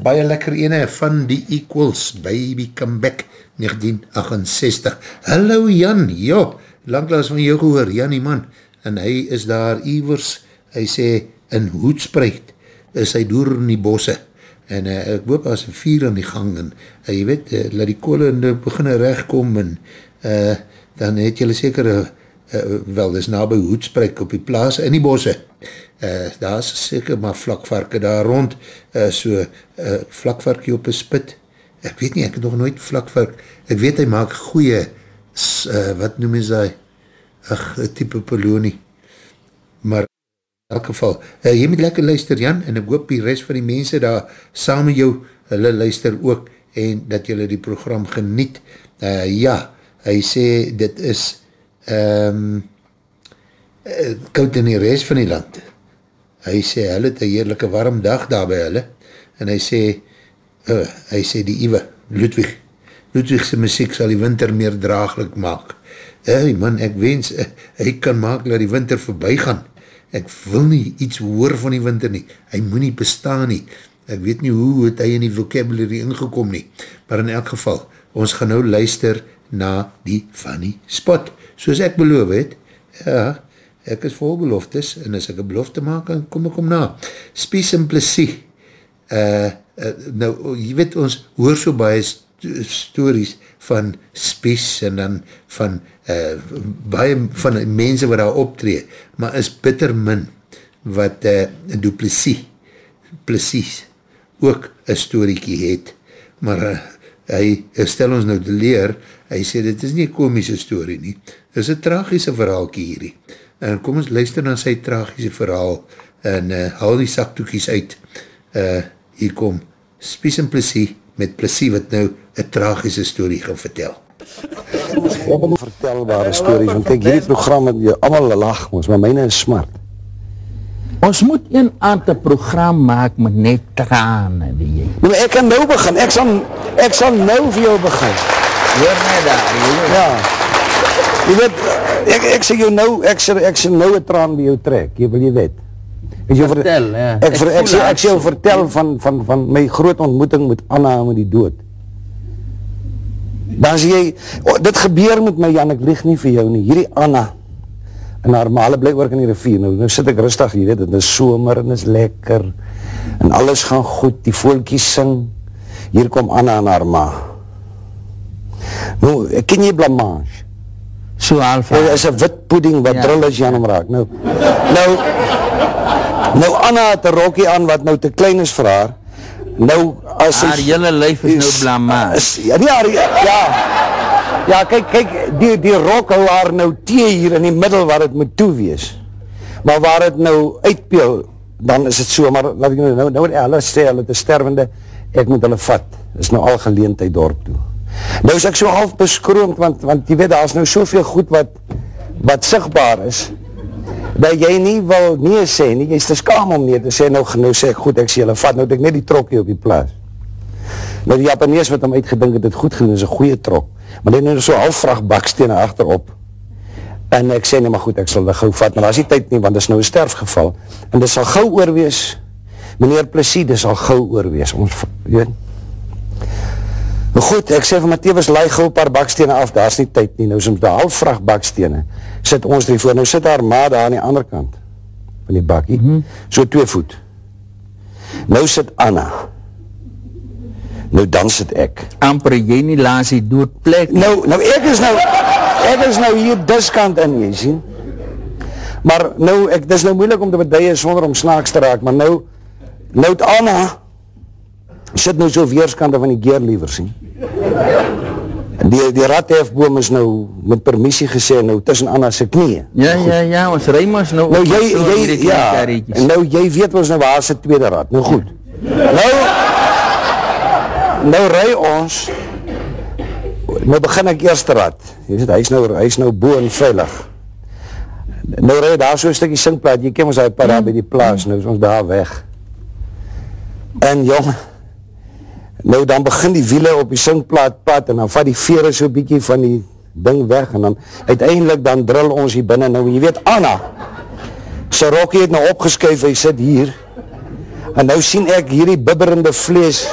baie lekker ene van die Equals, Baby Come Back, 1968. Hallo Jan, jo, langklaas van jou gehoor, Janie man, en hy is daar iwers, hy sê, in Hoedspruit, is hy door in die bosse, en uh, ek hoop as een vier aan die gang, en uh, jy weet, uh, laat die koole in die beginne rechtkom, en uh, dan het jylle seker, uh, uh, wel, dis na by Hoedspruit op die plaas, in die bosse, uh, daar is seker maar vlakvarke daar rond, uh, so uh, vlakvarkie op een spit, ek weet nie, ek het nog nooit vlakvark, ek weet hy maak goeie, uh, wat noem is hy, ach, type polonie, maar in elk geval, uh, jy moet lekker luister Jan, en ek hoop die rest van die mense daar saam met jou hulle luister ook en dat julle die program geniet. Uh, ja, hy sê dit is um, uh, koud in die rest van die land. Hy sê, hulle het een heerlijke warm dag daar by hulle, en hy sê, uh, hy sê die Iwe, Ludwig, Ludwigse muziek sal die winter meer draaglik maak. Hey man, ek wens, uh, hy kan maak dat die winter voorbij gaan. Ek wil nie iets hoor van die winter nie. Hy moet nie bestaan nie. Ek weet nie hoe het hy in die vocabulary ingekom nie. Maar in elk geval, ons gaan nou luister na die funny spot. Soos ek beloof het, ja, ek is vol beloftes, en as ek een belofte maak, dan kom ek om na. Spies en plesie, uh, uh, nou, jy weet, ons hoor so baie st stories van spies, en dan van uh, baie van mense wat daar optree, maar is bitter min wat uh, duplisie, plesies, ook een storiekie het, maar uh, hy stel ons nou te leer, hy sê dit is nie een komische story nie, dit is een tragische verhaalkie hierdie, en kom ons luister na sy tragische verhaal, en uh, haal die saktoekies uit, uh, hier kom, spies en plesie, met plesie wat nou een tragische story gaan vertel. Ek moet vertelbare stories, want kyk, hierdie program het jy allemaal lag, ons, maar myne is smart. Ons moet een aantal program maak met net trane, weet jy. Nou, ek kan nou begin, ek sal, ek sal nou vir jou begin. Hoor net daar, jy weet. Ja. Jy weet, ek, ek sê jou nou, ek sê, ek sê nou een traan by jou trek, jy wil jy weet. Ek jou ver- Vertel, ja. Ek, ver, Ek ek, sê, ek sê jou vertel van, van, van my groot ontmoeting met Anna met die dood. Dan sê jy, oh, dit gebeur met my Jan, ek lieg nie vir jou nie, hierdie Anna, en haar male bly oor in die rivier, nou, nou sit ek rustig, jy weet, het is somer en is lekker, en alles gaan goed, die voelkies sing, hier kom Anna en haar ma. Nou, ken jy blamage? So half. Dit is een wit pudding wat Ja. ja. drill as jy aan hom raak. Nou, nou, nou Anna het een rokkie aan wat nou te klein is vir haar. Nou, as Haar hele lyf is nou blamage. Is, ja, nie haar, ja. Ja, kyk, kyk, die, die rok hou haar nou tee hier in die middel waar het moet toe wees. Maar waar het nou uitpeel, dan is het so, maar laat ek nou, nou, nou hulle sê, hulle is stervende, ek moet hulle vat. Is nou al geleentheid dorp toe. Nou is ek so half beskroomd, want, want jy weet, daar is nou soveel goed wat, wat sigtbaar is, dat jy nie wil nee sê nie, jy is te skaam om nee te sê, nou, nou sê ek goed, ek sê hulle vat, nou het ek net die trokkie op die plaas. Nou die Japanees wat hom uitgedink het, het goed gedoen, is een goeie trok, maar is nou so halfvracht bakstene achterop, en ek sê nie, maar goed, ek sal dit gauw vat, maar daar is die tyd nie, want dit is nou een sterfgeval, en dit sal gauw oorwees, meneer Plessie, dit sal gauw oorwees, ons, weet, Nou goed, ek sê van Matthiewes, laai gauw een paar bakstene af, daar is nie tyd nie, nou is ons daar halfvracht bakstene, sit ons drie voor, nou sit haar ma daar aan die ander kant, van die bakkie, mm -hmm. so twee voet. Nou sit Anna, nou dan sit ek. Amper jy nie laas die doodplek. Nou, nou ek is nou, ek is nou hier diskant in, jy sien. Maar nou, ek, dis nou moeilik om te beduie sonder om snaaks te raak, maar nou, nou het Anna, sit nou so weerskante van die geerliever, sien. Die, die rathefboom is nou met permissie gesê, nou tussen Anna se knieën. Ja, ja, ja, ons rij ons nou Nou op jy, so jy, ja, en nou jy weet ons nou waar se tweede rad, nou goed. Nou, nou rij ons, nou begin ek eerste rad, jy weet, hy is nou, hy is nou boe en veilig. Nou rij daar so een stukkie singplaat, jy ken ons uit daar by die plaas, nou is ons daar weg. En jong, nou dan begin die wiele op die singplaat pad, en dan vat die vere so bykie van die ding weg, en dan uiteindelik dan drill ons hier binnen, nou. Jy weet, Anna, sy rokkie het nou opgeskuif, hy sit hier, en nou sien ek hierdie bibberende vlees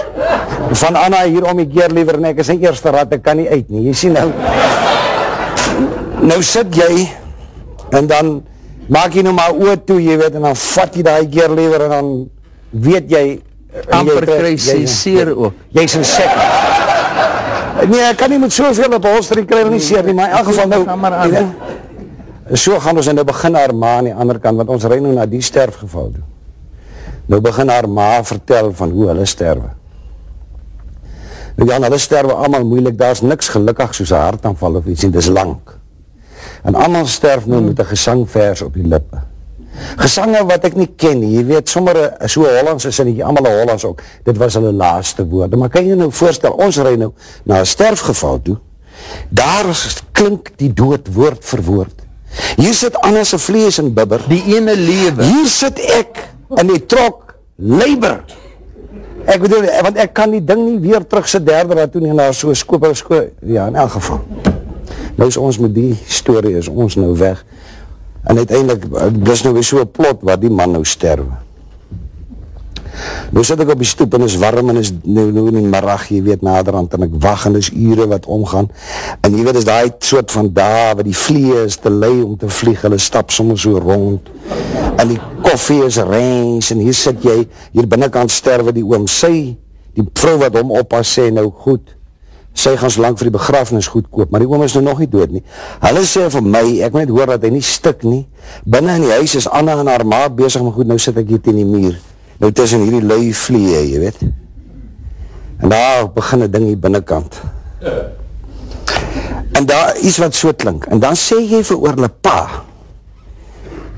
van Anna hier om die keer liever, en ek is in eerste rad, ek kan nie uit nie, jy sien nou, nou sit jy, en dan maak jy nou maar oor toe, jy weet, en dan vat jy die keer liever, en dan weet jy, Amper kry sy seer ook. Jy is een sek. Nee, ek kan nie met soveel op holster, kry nie seer nie, maar in elk geval nou, Gaan maar aan. so gaan ons en nou begin haar ma aan die ander kant, want ons rij nou na die sterfgeval toe. Nou begin haar ma vertel van hoe hulle sterwe. Nou Jan, hulle sterwe allemaal moeilik, daar is niks gelukkig soos een hartaanval of iets, en dis lang. En allemaal sterf nou met een gesangvers op die lippe. Gesange wat ek nie ken nie, jy weet, sommer so Hollands is en allemaal Hollands ook, dit was hulle laaste woorde, maar kan jy nou voorstel, ons rij nou na een sterfgeval toe, daar klink die dood woord vir woord, hier sit Anna se vlees en bibber, Die ene lewe. hier sit ek in die trok labor, ek bedoel, want ek kan die ding nie weer terug sy derde raad toe nie, na so skoop, skoop, ja, in elk geval, nou is ons met die story, is ons nou weg, en uiteindelik, dis nou weer so 'n plot waar die man nou sterwe. Nou sit ek op die stoep en is warm en is nou, nou in die middag, jy weet, naderhand en ek wag en dis ure wat omgaan. En jy weet, is daai soort van dae wat die vliee is te lui om te vlieg, hulle stap sommer so rond. En die koffie is range en hier sit jy, hier binnekant sterwe die oom. Sy, die vrou wat hom oppas sê nou goed, sy gaan so lang vir die begrafenis goed koop, maar die oom is nou nog nie dood nie. Hulle sê vir my, ek moet hoor dat hy nie stik nie. Binne in die huis is Anna en haar ma besig, maar goed, nou sit ek hier teen die muur. Nou tussen hierdie lui vliee, jy weet. En daar begin 'n ding hier binnekant. En daar iets wat so klink. En dan sê jy vir oor hulle pa,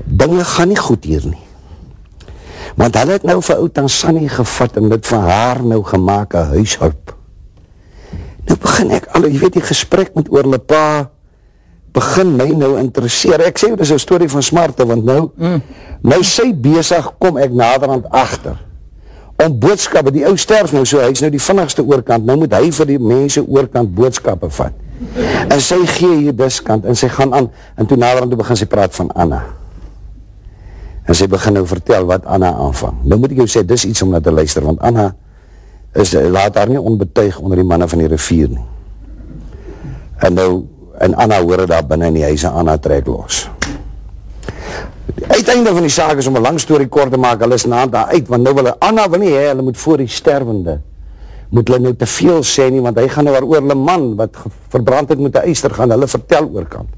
dinge gaan nie goed hier nie. Want hulle het nou vir ou Tansanie gevat en dit van haar nou gemaak 'n huishulp. Nou begin ek al, jy weet die gesprek met oor hulle pa begin my nou interesseer. Ek sê dit is 'n storie van smarte want nou mm. nou sy besig kom ek naderhand agter om boodskappe, die ou sterf nou so, hy's nou die vinnigste oorkant, nou moet hy vir die mense oorkant boodskappe vat. En sy gee hier diskant en sy gaan aan en toe naderhand toe begin sy praat van Anna. En sy begin nou vertel wat Anna aanvang. Nou moet ek jou sê dis iets om na te luister want Anna is laat haar nie onbetuig onder die manne van die rivier nie. En nou en Anna hoor daar binne in die huis en Anna trek los. Die uiteinde van die saak is om 'n lang storie kort te maak, hulle is na daar uit want nou wil hulle Anna wil nie hê hulle moet voor die sterwende moet hulle nou te veel sê nie want hy gaan nou oor hulle man wat verbrand het met 'n yster gaan hulle vertel oorkant.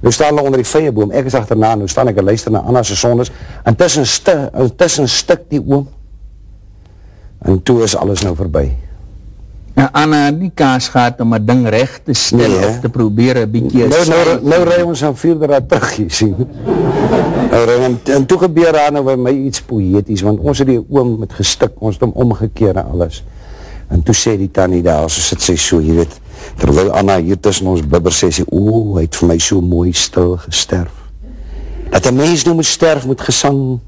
Nou staan hulle onder die vyeboom. Ek is agterna, nou staan ek en luister na Anna se sondes. Intussen stu, intussen stik die oom. En toe is alles nou verby. En Anna het nie kaas gehad om 'n ding reg te stel Nee, of te probeer 'n bietjie Nou nou nou ry ons aan vierde raad terug, jy sien. Nou en, en toe gebeur daar nou by my iets poëties want ons het die oom met gestik, ons het hom omgekeer en alles. En toe sê die tannie daar, so sit sy so, jy weet, terwyl Anna hier tussen ons bibber sê sy, "O, hy het vir my so mooi stil gesterf." Dat 'n mens nou moet sterf met gesang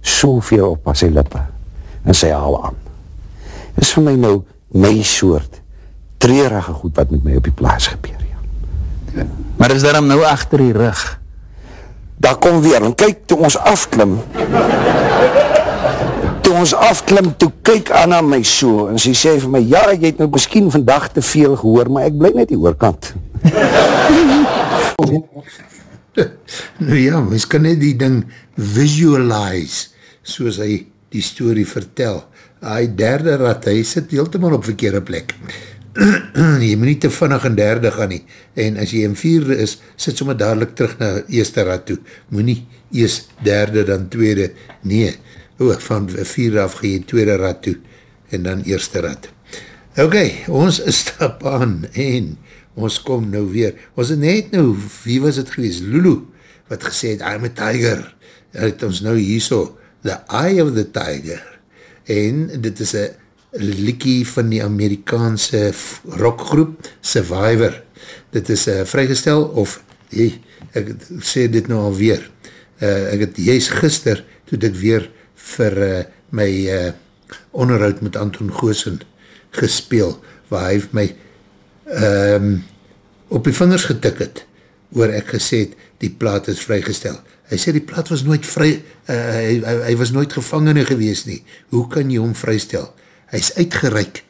soveel op aan sy lippe en sy haal aan. Dis vir my nou my soort treurige goed wat met my op die plaas gebeur. Ja. Maar is daarom nou agter die rug. daar kom weer, en kyk, toe ons afklim, toe ons afklim, toe kyk Anna my so, en sy sê vir my, ja, jy het nou miskien vandag te veel gehoor, maar ek bly net die oorkant. [laughs] Nou ja, mens kan net die ding visualize, soos hy die story vertel. Hy derde rat, hy sit heeltemal op verkeerde plek. [clears throat] jy moet nie te vinnig in derde gaan nie. En as jy in vierde is, sit sommer dadelijk terug na eerste rat toe. Moet nie eers derde, dan tweede. Nee, o, van vierde af ga jy tweede rat toe. En dan eerste rat. Ok, ons [laughs] stap aan en ons kom nou weer. Ons het net nou, wie was het gewees? Lulu, wat gesê het, I'm a tiger. Hy het ons nou hier so, The Eye of the Tiger. En dit is een liekie van die Amerikaanse rockgroep Survivor. Dit is uh, vrygestel of, hey, ek sê dit nou alweer, uh, ek het juist gister, toe ek weer vir uh, my uh, onderhoud met Anton Goosen gespeel, waar hy my um, op die vingers getik het, oor ek gesê het, die plaat is vrygestel. Hy sê die plaat was nooit vry, uh, hy, hy, hy was nooit gevangene gewees nie. Hoe kan jy hom vrystel? Hy is uitgereik,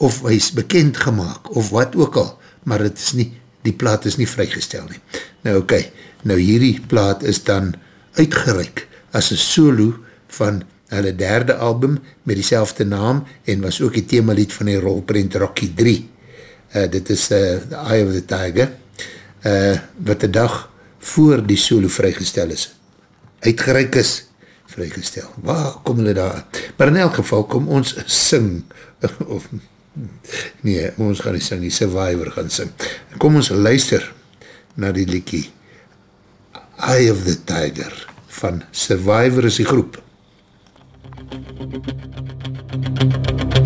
of hy is bekend gemaakt, of wat ook al, maar het is nie, die plaat is nie vrygestel nie. Nou oké, okay, nou hierdie plaat is dan uitgereik as een solo van hulle derde album met diezelfde naam en was ook die themalied van die rolprint Rocky 3. Uh, dit is uh, The Eye of the Tiger, uh, wat de dag voor die solo vrygestel is. Uitgereik is, vrygestel. Waar kom hulle daar? Maar in elk geval kom ons sing, [laughs] of nee, ons gaan nie sing, die Survivor gaan sing. Kom ons luister na die liekie Eye of the Tiger van Survivor is die groep. Rising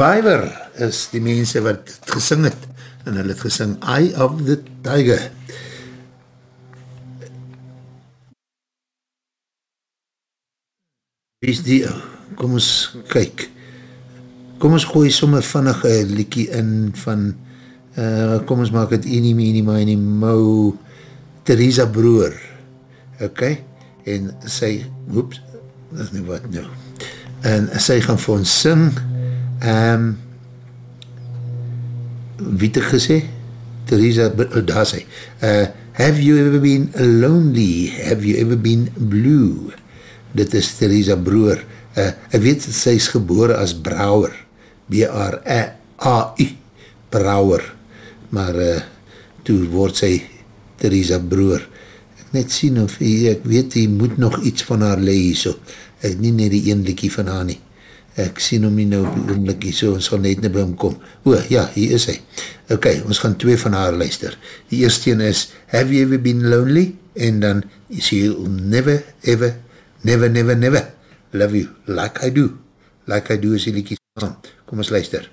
Survivor is die mense wat het gesing het en hulle het gesing Eye of the Tiger. Wie is die? Kom ons kyk. Kom ons gooi sommer vannig een liekie in van uh, kom ons maak het enie, menie, menie, mou Theresa Broer. Ok? En sy, oeps, dat is nie wat nou. En sy gaan vir ons sing um, wie het ek gesê? Theresa, oh, daar sy. Uh, have you ever been lonely? Have you ever been blue? Dit is Theresa Broer. Uh, ek weet, sy is gebore as Brouwer. B-R-A-U. Brouwer. Maar uh, toe word sy Theresa Broer. Ek net sien of, ek weet, hy moet nog iets van haar leie so. Ek nie net die een liekie van haar nie. Ek sien hom nie nou op die oomlikkie so, ons sal net nie by hom kom. O, ja, hier is hy. Ok, ons gaan twee van haar luister. Die eerste een is, have you ever been lonely? En dan, she'll never, ever, never, never, never love you like I do. Like I do is die liekie saam. Kom ons luister.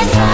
this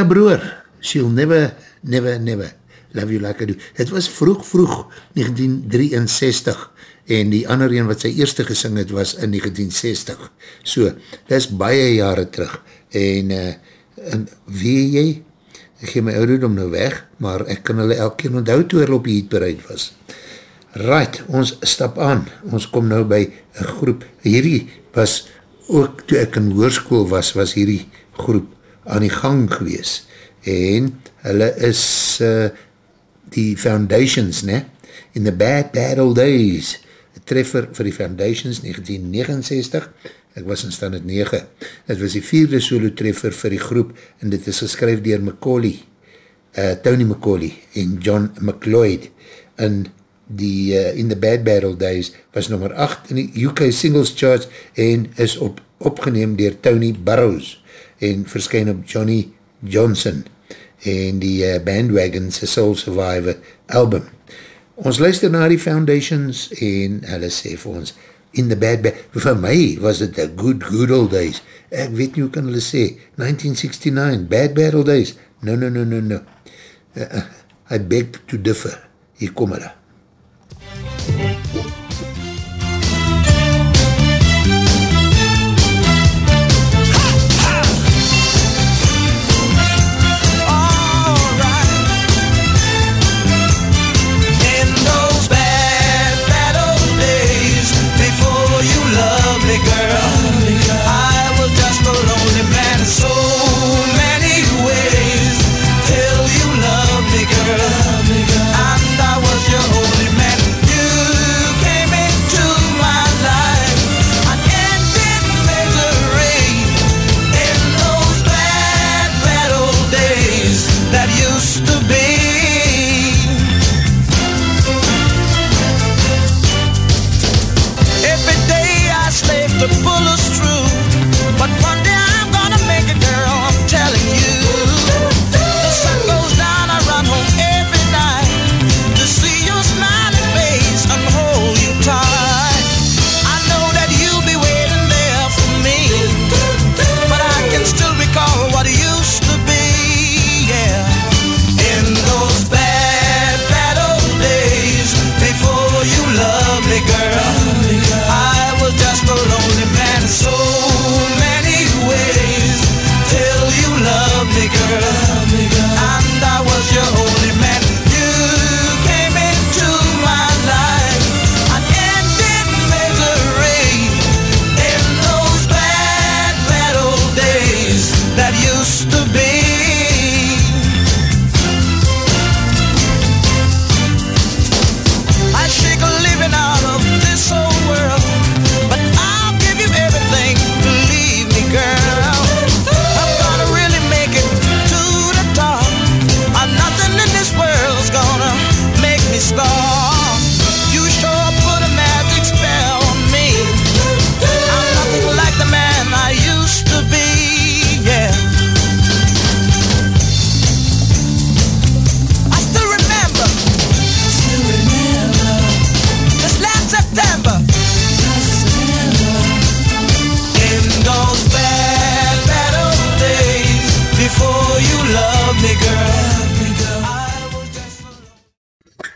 Lisa Broer, She'll Never, Never, Never Love You Like I Do. Het was vroeg, vroeg 1963 en die ander een wat sy eerste gesing het was in 1960. So, dis baie jare terug en, uh, en wie jy, ek gee my ouderdom nou weg, maar ek kan hulle elke keer onthou toe hulle op die heat bereid was. Right, ons stap aan, ons kom nou by een groep, hierdie was ook toe ek in hoerskoel was, was hierdie groep aan die gang gewees en hulle is uh, die Foundations, ne? In the Bad Bad Old Days, treffer vir die Foundations 1969, ek was in standard 9. Het was die vierde solo treffer vir die groep en dit is geskryf dier McCauley, uh, eh, Tony McCauley en John McLeod in die uh, In the Bad Battle Days was nummer 8 in die UK Singles Charts en is op, opgeneem dier Tony Burroughs en verskyn op Johnny Johnson en die uh, Bandwagon se Soul Survivor album. Ons luister na die Foundations en hulle sê vir ons, in the bad bad, vir my was dit the good good old days, ek weet nie hoe kan hulle sê, 1969, bad bad old days, no no no no no, uh, uh I beg to differ, hier kom hulle.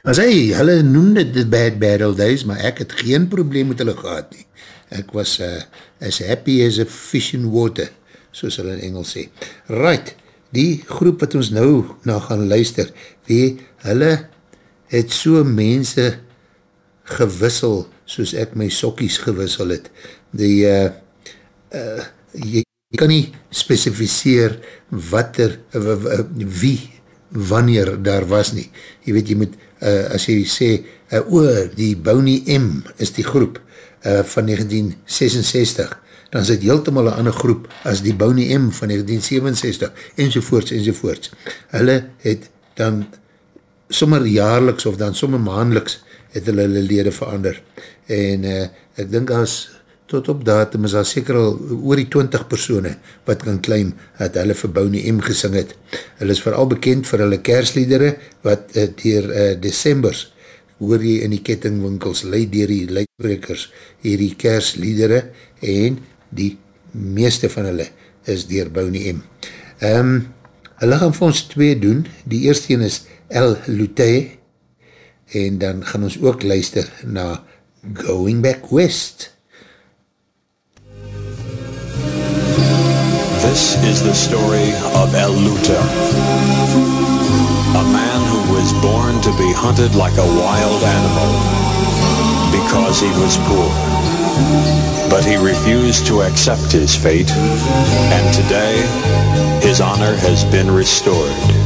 As hy, hulle noem dit the bad old days, maar ek het geen probleem met hulle gehad nie. Ek was uh, as happy as a fish in water, soos hulle in Engels sê. Right, die groep wat ons nou na gaan luister, wie, hulle het so mense gewissel, soos ek my sokkies gewissel het. Die, uh, uh, jy, kan nie specificeer wat er, wie, wanneer daar was nie. Jy weet, jy moet, uh, as jy sê, uh, o, die Boney M is die groep uh, van 1966, dan is het heeltemal een ander groep as die Boney M van 1967, enzovoorts, enzovoorts. Hulle het dan sommer jaarliks of dan sommer maandeliks het hulle hulle lede verander. En uh, ek dink as tot op datum is daar seker al oor die 20 persone wat kan claim dat hulle vir Boney M gesing het. Hulle is vooral bekend vir hulle kersliedere wat uh, dier uh, decembers hoor jy in die kettingwinkels leid dier die leidbrekers hierdie kersliedere en die meeste van hulle is dier Boney M. Um, hulle gaan vir ons twee doen. Die eerste een is El Lute en dan gaan ons ook luister na Going Back West. This is the story of El Luta, a man who was born to be hunted like a wild animal because he was poor. But he refused to accept his fate, and today his honor has been restored.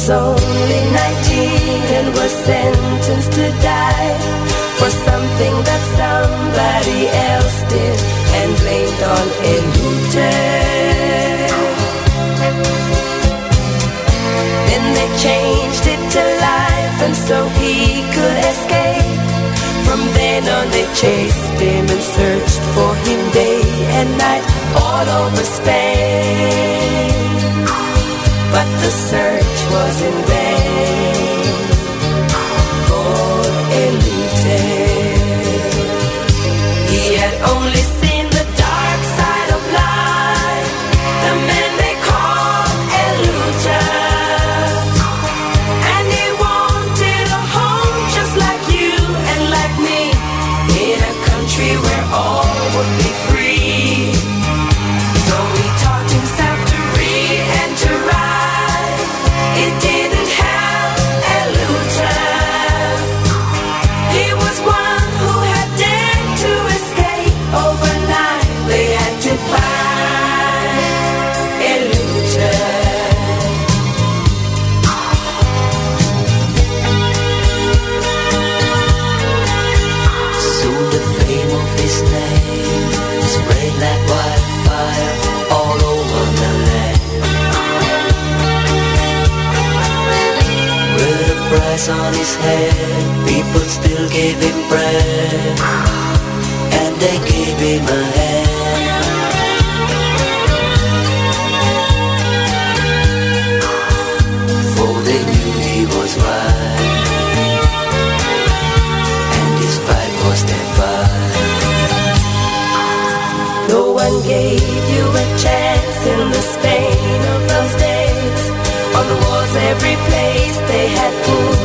Was only 19 and was sentenced to die for something that somebody else did and blamed on Elute. Then they changed it to life and so he could escape. From then on they chased him and searched for him day and night all over Spain. But the search was in vain head, people still gave him bread, and they gave him a hand. For they knew he was right and his fight was their fight. No one gave you a chance in the Spain of those days. On the walls, every place they had put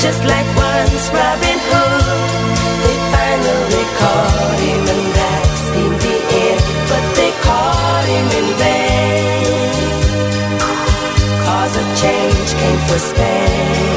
just like once Robin Hood. They finally caught him, and that seemed the end. But they caught him in vain. Cause a change came for Spain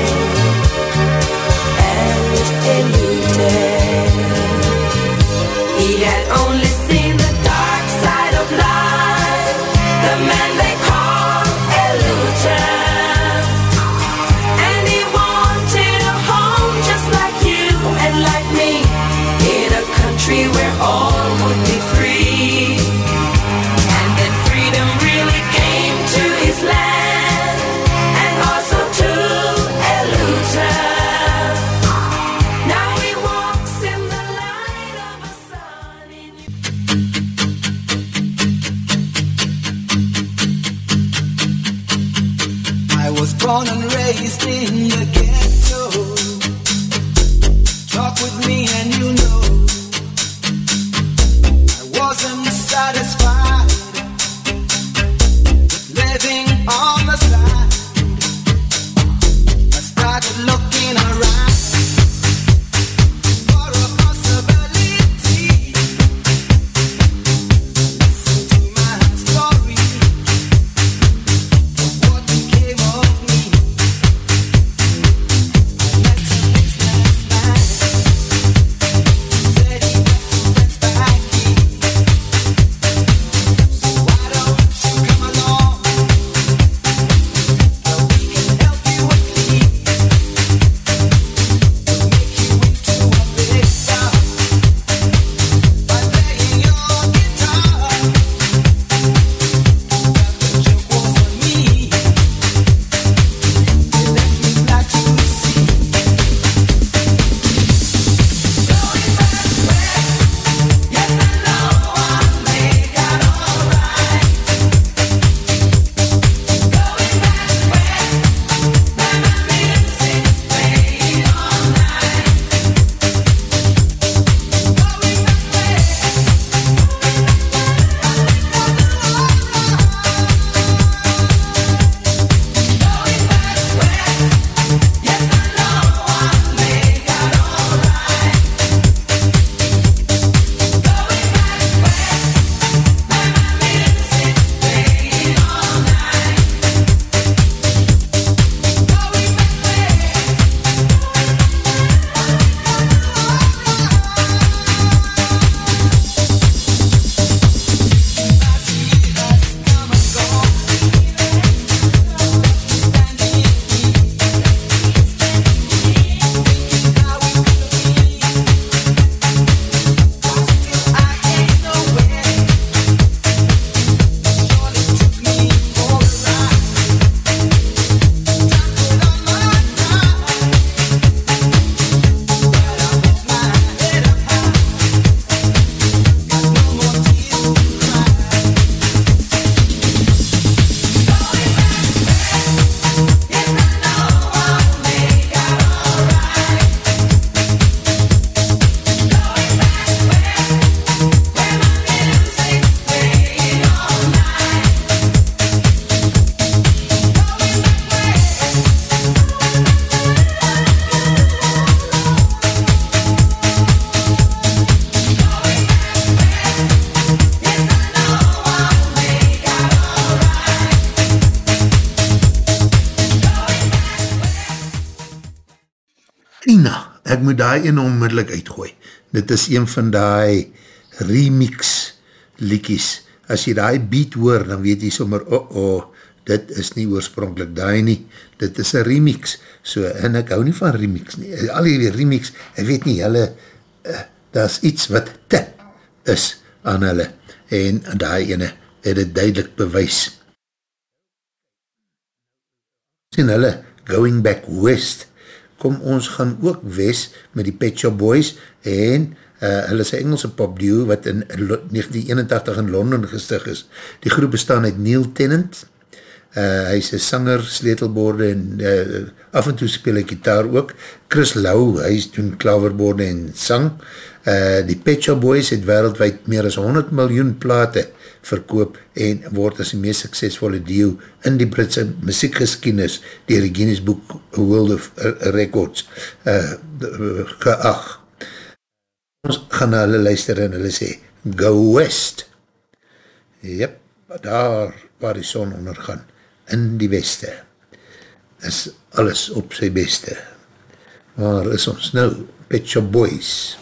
Dit is een van die remix liekies. As jy die beat hoor, dan weet jy sommer, oh oh, dit is nie oorspronkelijk die nie, dit is een remix. So, en ek hou nie van remix nie. Al die remix, ek weet nie, hulle, uh, daar is iets wat te is aan hulle. En die ene het het duidelik bewys. Sien hulle, going back west, kom ons gaan ook west met die Pet Shop Boys en uh, hulle is een Engelse popduo wat in 1981 in Londen gestig is. Die groep bestaan uit Neil Tennant, uh, hy is een sanger, sleetelborde en uh, af en toe speel hy gitaar ook. Chris Lau, hy is doen klaverborde en sang. Uh, die Pet Shop Boys het wereldwijd meer as 100 miljoen plate verkoop en word as die meest suksesvolle deel in die Britse muziekgeschienis dier die Guinness Book World of Records uh, geacht. Ons gaan na hulle luister en hulle sê, Go West. Jep, daar waar die son ondergaan, in die weste, is alles op sy beste. Waar is ons nou? Pet Shop Boys.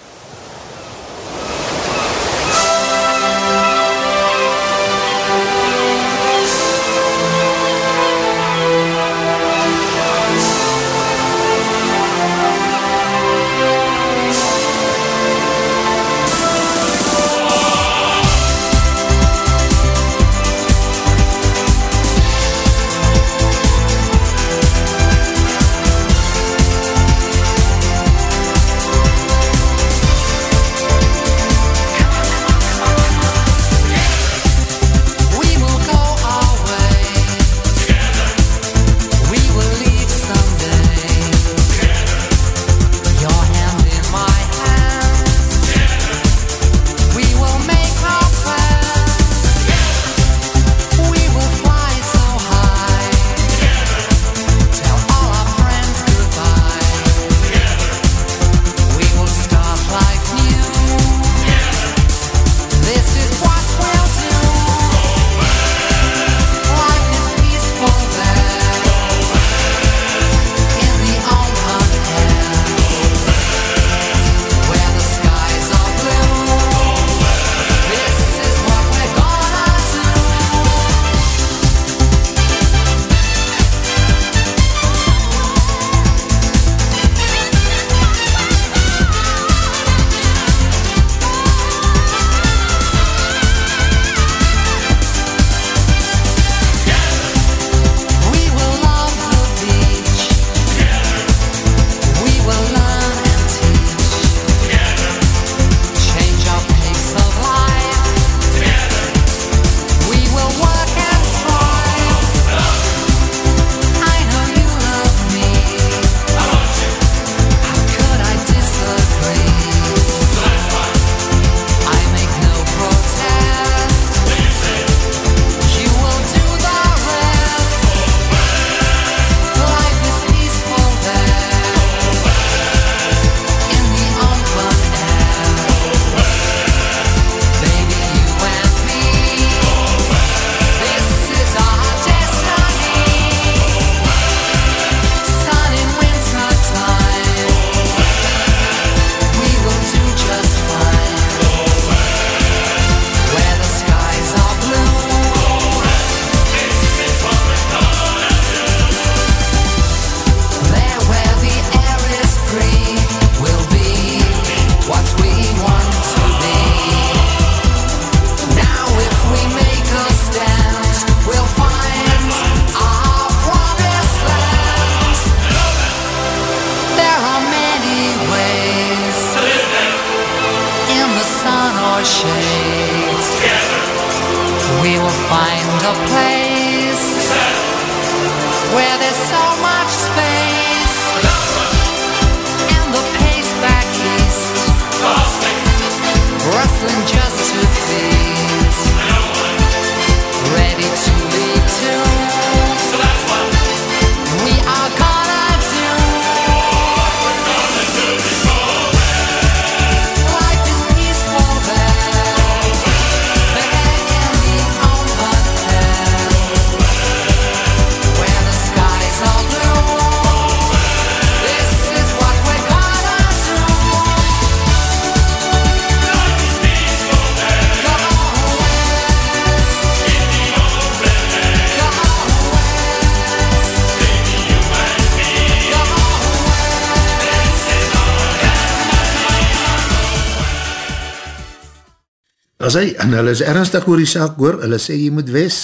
[laughs] en hulle is ernstig oor die saak hoor, hulle sê jy moet wes,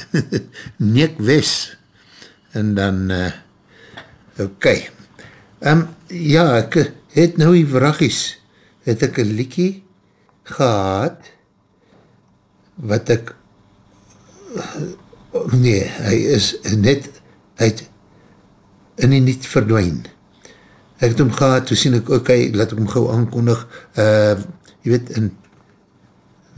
[laughs] neek wes, en dan, uh, ok, um, ja, ek het nou die vragies, het ek een liekie gehad, wat ek, nee, hy is net, hy in die niet verdwijn, ek het hom gehad, toe sien ek, ok, laat ek hom gauw aankondig, uh, jy weet, in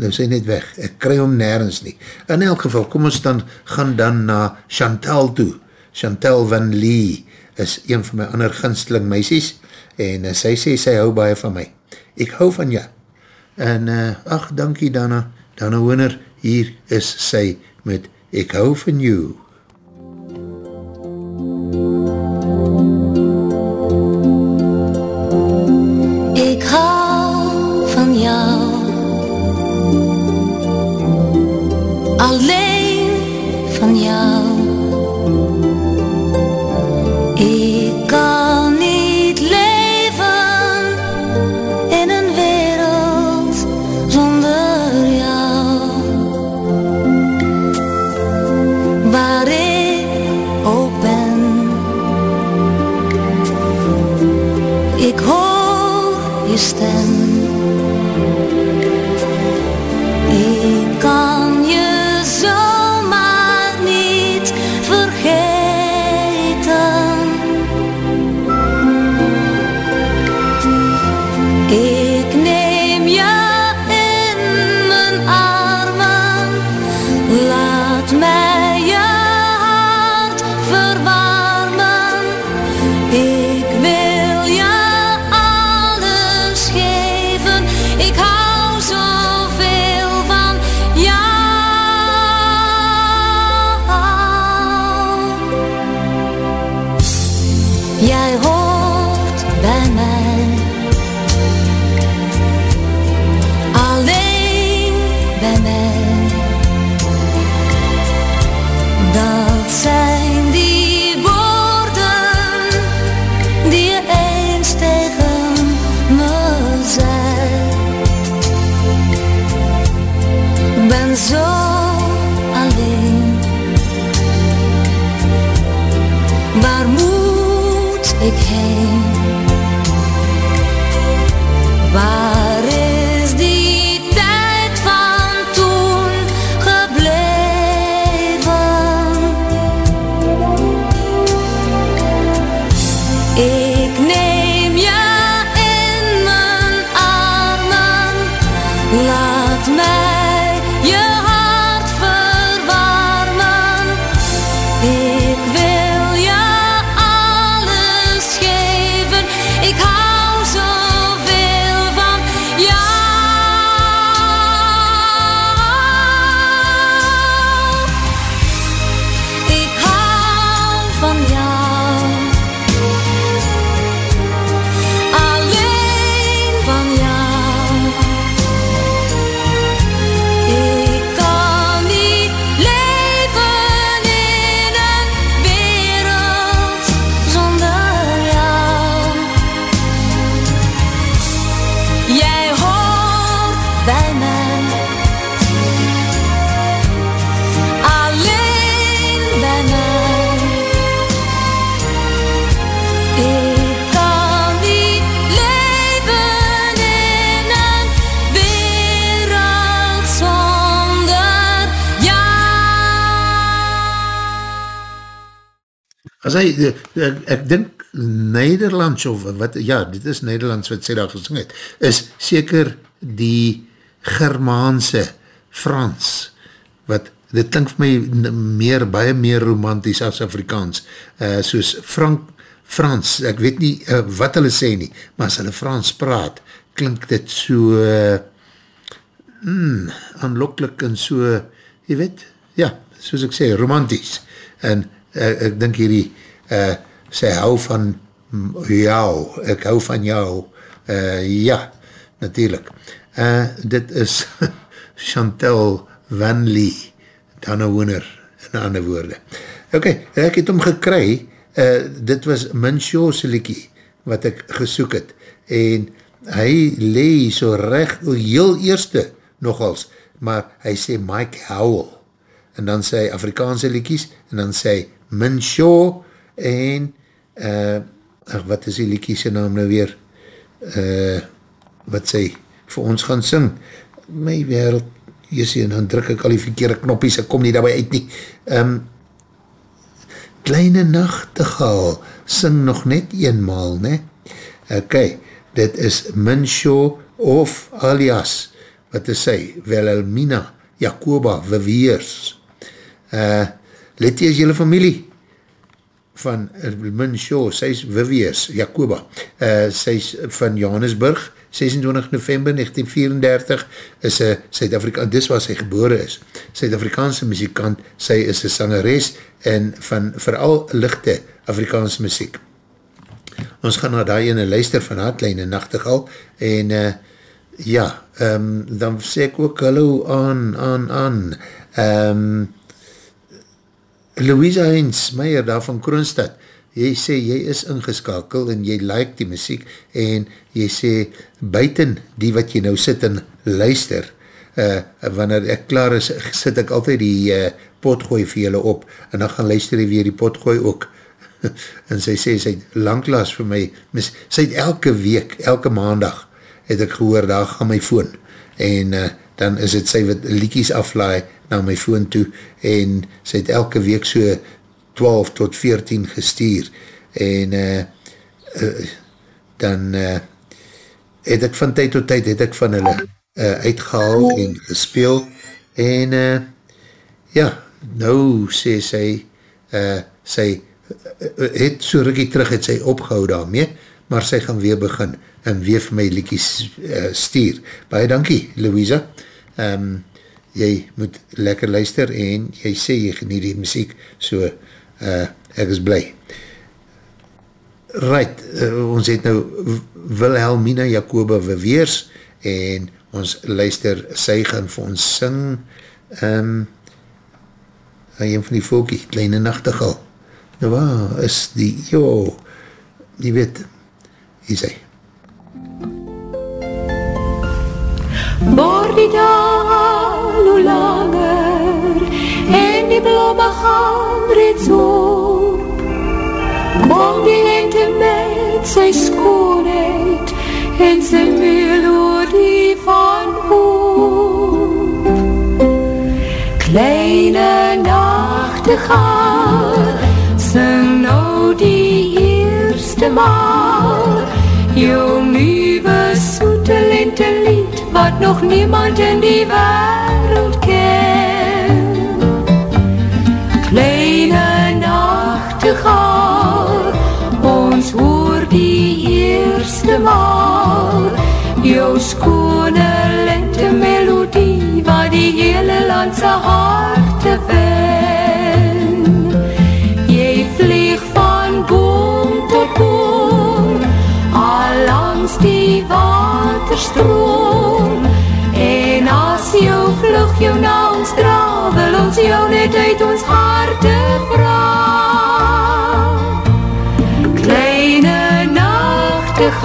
nou sê net weg, ek kry hom nergens nie. In elk geval, kom ons dan, gaan dan na Chantal toe. Chantal van Lee is een van my ander ginsteling meisies, en uh, sy sê, sy hou baie van my. Ek hou van jou. En, uh, ach, dankie Dana, Dana Winner, hier is sy met Ek hou van jou. Ik hou Alleen van jou. As hy, eh, ek, ek dink Nederlands of wat, ja, dit is Nederlands wat sy daar gesing het, is seker die Germaanse Frans, wat, dit klink vir my meer, baie meer romantisch as Afrikaans, uh, soos Frank, Frans, ek weet nie uh, wat hulle sê nie, maar as hulle Frans praat, klink dit so, uh, mm, aanlokkelijk en so, jy weet, ja, soos ek sê, romantisch, en uh, ek dink hierdie, uh, sy hou van jou, ek hou van jou, uh, ja, natuurlijk. Uh, dit is [laughs] Chantal Van Lee, Dana Wooner, in ander woorde. Ok, ek het hom gekry, uh, dit was Minshaw se liekie, wat ek gesoek het, en hy lee so recht, heel eerste nogals, maar hy sê Mike Howell, en dan sê hy Afrikaanse liekies, en dan sê hy Min Shaw, en uh, ach, wat is die liekies naam nou weer, uh, wat sê, vir ons gaan sing, my wereld, jy sê, en dan druk ek al die verkeerde knoppies, ek kom nie daarby uit nie, um, Kleine Nachtegaal, sing nog net eenmaal, ne? Ok, dit is Minshaw of alias, wat is sy, Wilhelmina Jacoba Viviers. Uh, let jy is jylle familie van Minshaw, sy is Viviers, Jacoba. Uh, sy is van Johannesburg, 26 november 1934 is sy Suid-Afrika, dis waar sy gebore is, Suid-Afrikaanse muzikant, sy is een sangeres en van vooral lichte Afrikaanse muziek. Ons gaan na die ene luister van Hartlein en Nachtegal en uh, ja, um, dan sê ek ook hallo aan, aan, aan. Um, Louisa Hens, Meijer daar van Kroonstad, jy sê jy is ingeskakel en jy like die muziek en jy sê buiten die wat jy nou sit en luister, uh, wanneer ek klaar is, sit ek altyd die uh, potgooi vir julle op en dan gaan luister jy weer die potgooi ook. [laughs] En sy sê, sy het langklaas vir my, sy het elke week, elke maandag het ek gehoor, daar gaan my foon. En uh, dan is het sy wat liekies aflaai na my foon toe en sy het elke week so 12 tot 14 gestuur en uh, uh, dan uh, het ek van tyd tot tyd het ek van hulle uh, uitgehaal en gespeel en uh, ja, nou sê sy uh, sy het so rukkie terug het sy opgehou daarmee, maar sy gaan weer begin en weer vir my liekies uh, stuur. Baie dankie Louisa um, jy moet lekker luister en jy sê jy geniet die muziek so uh, ek is blij. Right, uh, ons het nou Wilhelmina Jacoba Weers en ons luister, sy gaan vir ons sing um, een van die volkie, Kleine Nachtegal. Nou waar is die, jo, jy weet, hier sy. Word die dag hoe langer en die blomme gaan reeds op. Kom die lente met sy skoonheid en sy melodie van hoop. Kleine nachtegaal, sing nou die eerste maal, jou nieuwe soete lente lied, wat nog niemand in die wereld ken. Kleine nachtegaal, ons hoor die eerste maal, jou skone lente melodie, wat die hele landse harte wen. Waterstroom, en as jou vlug jou na ons dra, wil ons jou net uit ons harte vraag. Kleine nachtegaal,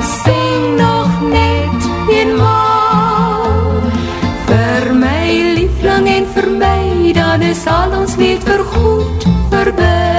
sing nog net eenmaal. Vir my liefling en vir my, dan is al ons leed vergoed verby.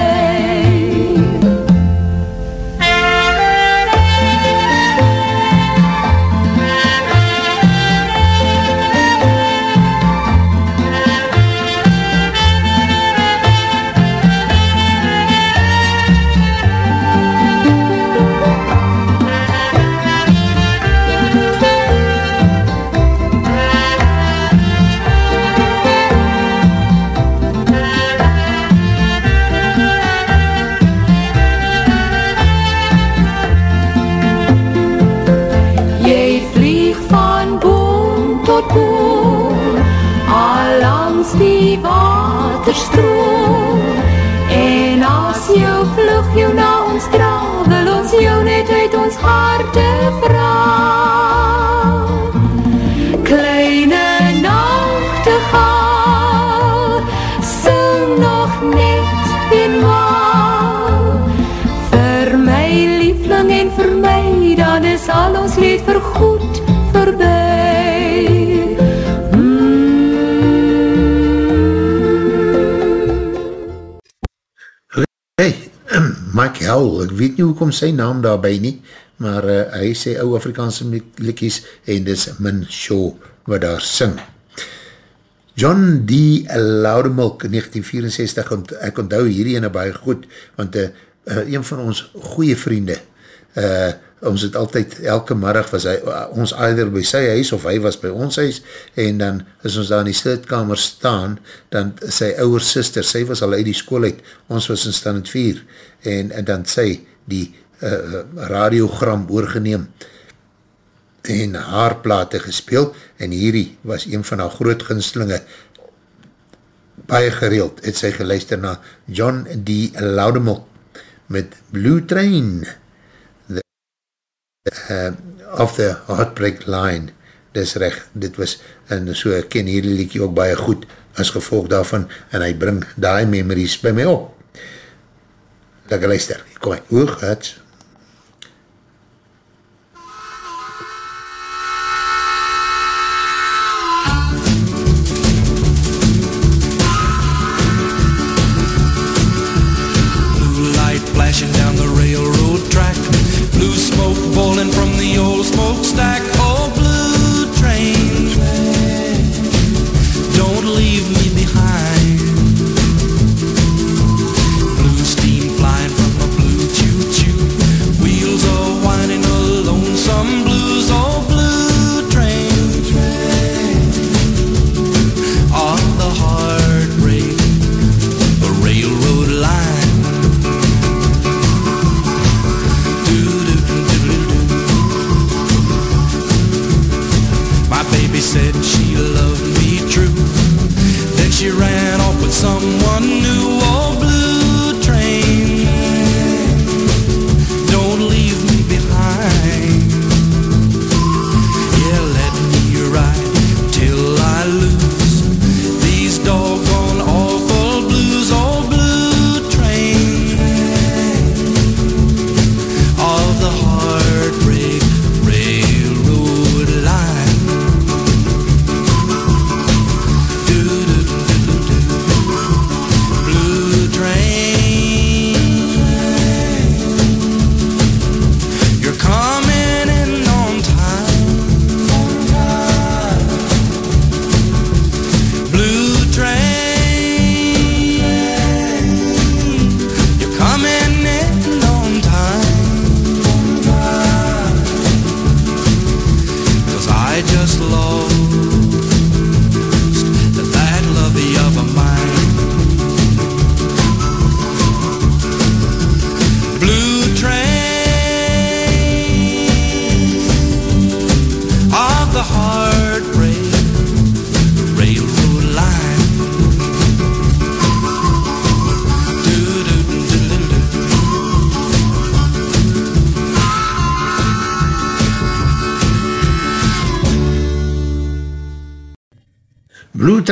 goed verby. Hmm. Hey, ehm, Mike Howell, ek weet nie hoekom sy naam daarby nie, maar uh, hy sê ou Afrikaanse liekies en dis Min Shaw wat daar sing. John D. Loudermilk 1964, ont, ek onthou hierdie ene baie goed, want uh, uh, een van ons goeie vriende, uh, ons het altyd, elke middag was hy, ons either by sy huis of hy was by ons huis, en dan as ons daar in die slitkamer staan, dan sy ouwe sister, sy was al uit die school uit, ons was in stand 4, en, en dan sy die uh, radiogram oorgeneem, en haar plate gespeeld, en hierdie was een van haar groot ginslinge, baie gereeld, het sy geluister na John D. Loudemilk, met Blue Train, the, uh, of the Heartbreak Line, dis recht, dit was, en so ken hierdie liekie ook baie goed, as gevolg daarvan, en hy bring die memories by my op. Lekker luister, kom hy, oog, het,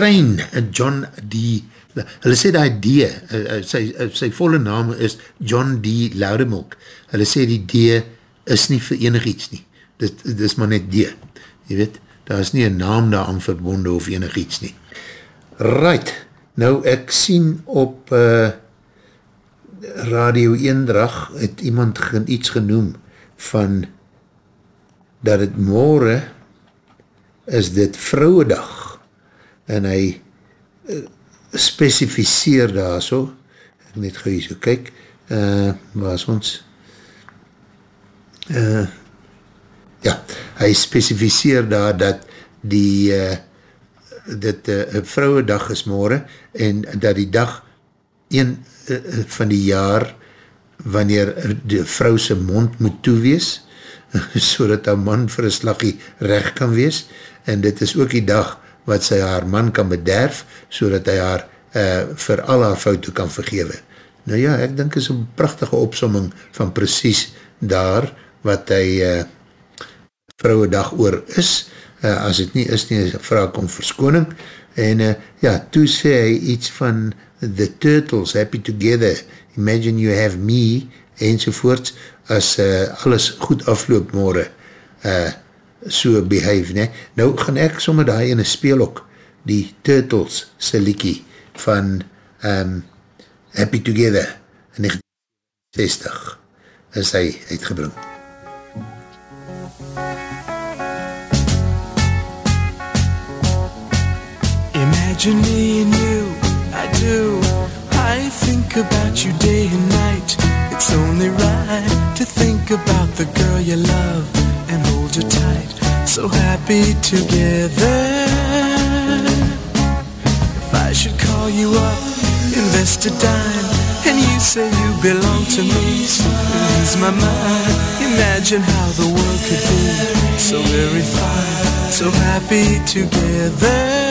Train, John D. Hulle sê die D, uh, sy, uh, sy volle naam is John D. Loudemilk. Hulle sê die D is nie vir enig iets nie. Dit, dit is maar net D. Je weet, daar is nie een naam daar aan verbonde of enig iets nie. Right, nou ek sien op uh, Radio Eendrag het iemand gen, iets genoem van dat het morgen is dit vrouwendag en hy uh, specificeer daar so, ek net gauw hier so kyk, uh, waar is ons? Uh, ja, hy specificeer daar dat die uh, dit uh, vrouwendag is morgen en dat die dag een uh, van die jaar wanneer die vrou sy mond moet toewees, [laughs] so dat haar man vir een slaggie recht kan wees, en dit is ook die dag wat sy haar man kan bederf, so dat hy haar uh, vir al haar foute kan vergewe. Nou ja, ek dink is een prachtige opsomming van precies daar, wat hy uh, vrouwendag oor is, uh, as het nie is nie, vraag om verskoning, en uh, ja, toe sê hy iets van The Turtles, Happy Together, Imagine You Have Me, enzovoorts, as uh, alles goed afloop morgen, uh, so behave, ne? Nou gaan ek sommer daar in een speel ook, die Turtles se liekie van um, Happy Together, 60 is hy uitgebring. Imagine me and you, I do. I think about you day and night. It's only right to think about the girl you love hold her tight. So happy together. If I should call you up, invest a dime, and you say you belong to me, so ease my mind. Imagine how the world could be so very fine, so happy together.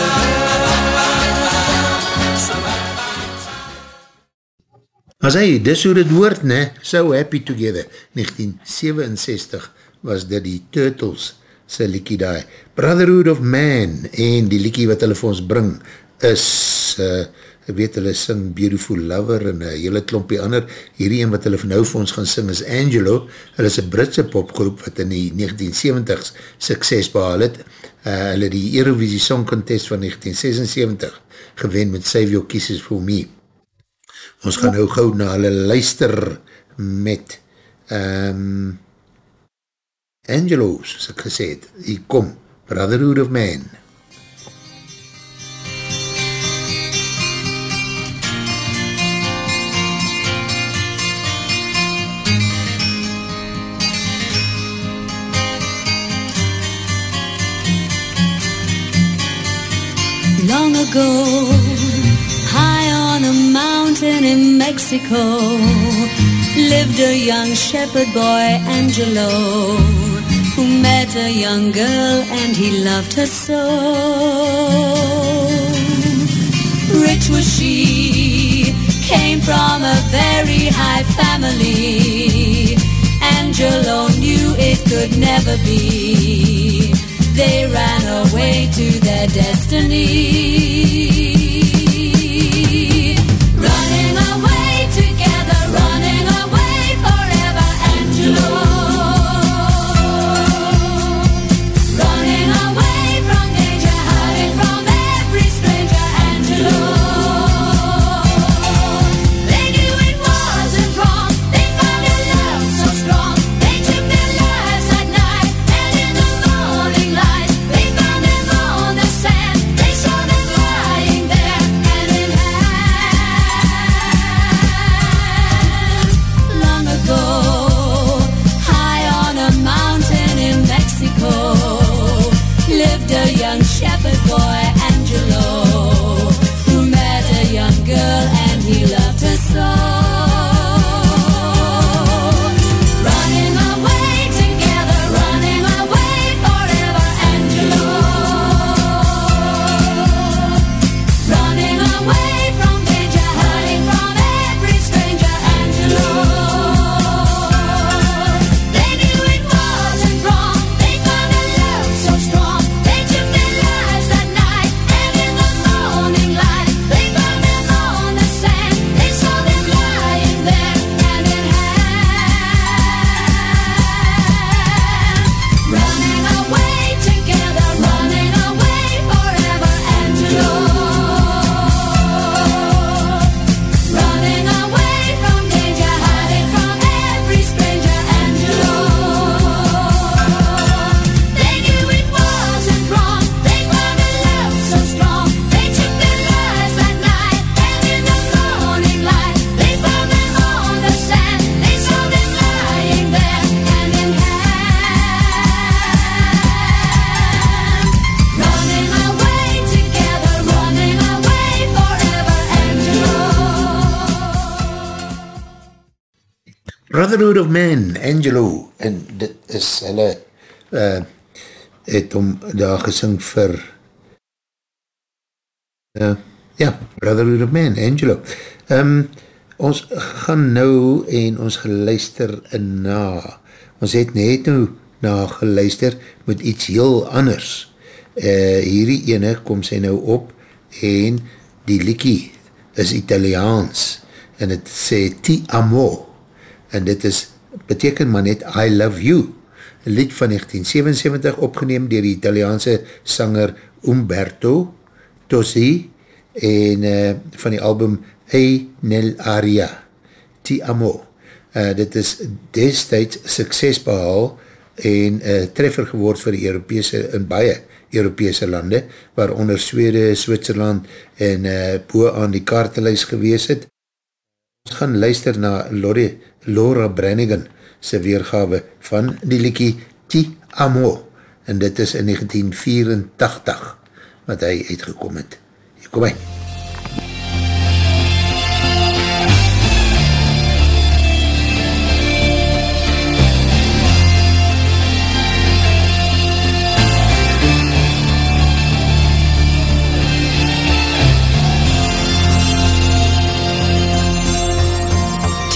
As hy, dis hoe dit woord, ne? So happy together. 1967 was dit die Turtles sy liekie daai. Brotherhood of Man en die liekie wat hulle vir ons bring is, uh, weet hulle sing Beautiful Lover en een hele klompie ander. Hierdie een wat hulle nou vir ons gaan sing is Angelo. Hulle is een Britse popgroep wat in die 1970s sukses behaal het. Uh, hulle die Eurovisie Song Contest van 1976 gewen met Save Your Kisses For Me. Ons gaan nou gauw na hulle luister met um, Angelo, soos ek gesê het. Hier kom, Brotherhood of Man. Long ago, mountain in Mexico, lived a young shepherd boy, Angelo, who met a young girl and he loved her so. Rich was she, came from a very high family. Angelo knew it could never be. They ran away to their destiny. Angelo, en dit is hulle, uh, het om daar gesing vir, uh, ja, Brotherhood of Man, Angelo. Um, ons gaan nou en ons geluister na, ons het net nou na geluister met iets heel anders. Uh, hierdie ene kom sy nou op en die liekie is Italiaans en het sê Ti Amo en dit is, beteken maar net I Love You, een lied van 1977 opgeneem dier die Italiaanse sanger Umberto Tosi en uh, van die album E Nel Aria, Ti Amo. Uh, dit is destijds sukses behaal en uh, treffer geword vir die Europese, in baie Europese lande, waaronder Swede, Switserland en uh, boe aan die kaartelis gewees het. Ons gaan luister na Lori, Laura Brannigan sy weergawe van die liekie Ti Amo en dit is in 1984 wat hy uitgekom het. Hier kom hy.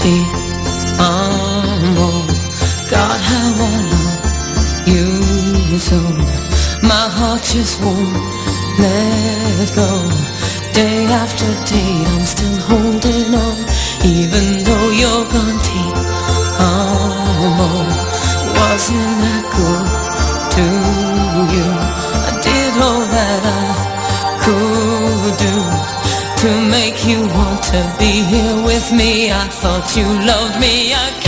Ti amo, oh, God how I love you so. My heart just won't let go. Day after day, I'm still holding on, even though you're gone. Ti amo, oh, wasn't I good to make you want to be here with me. I thought you loved me.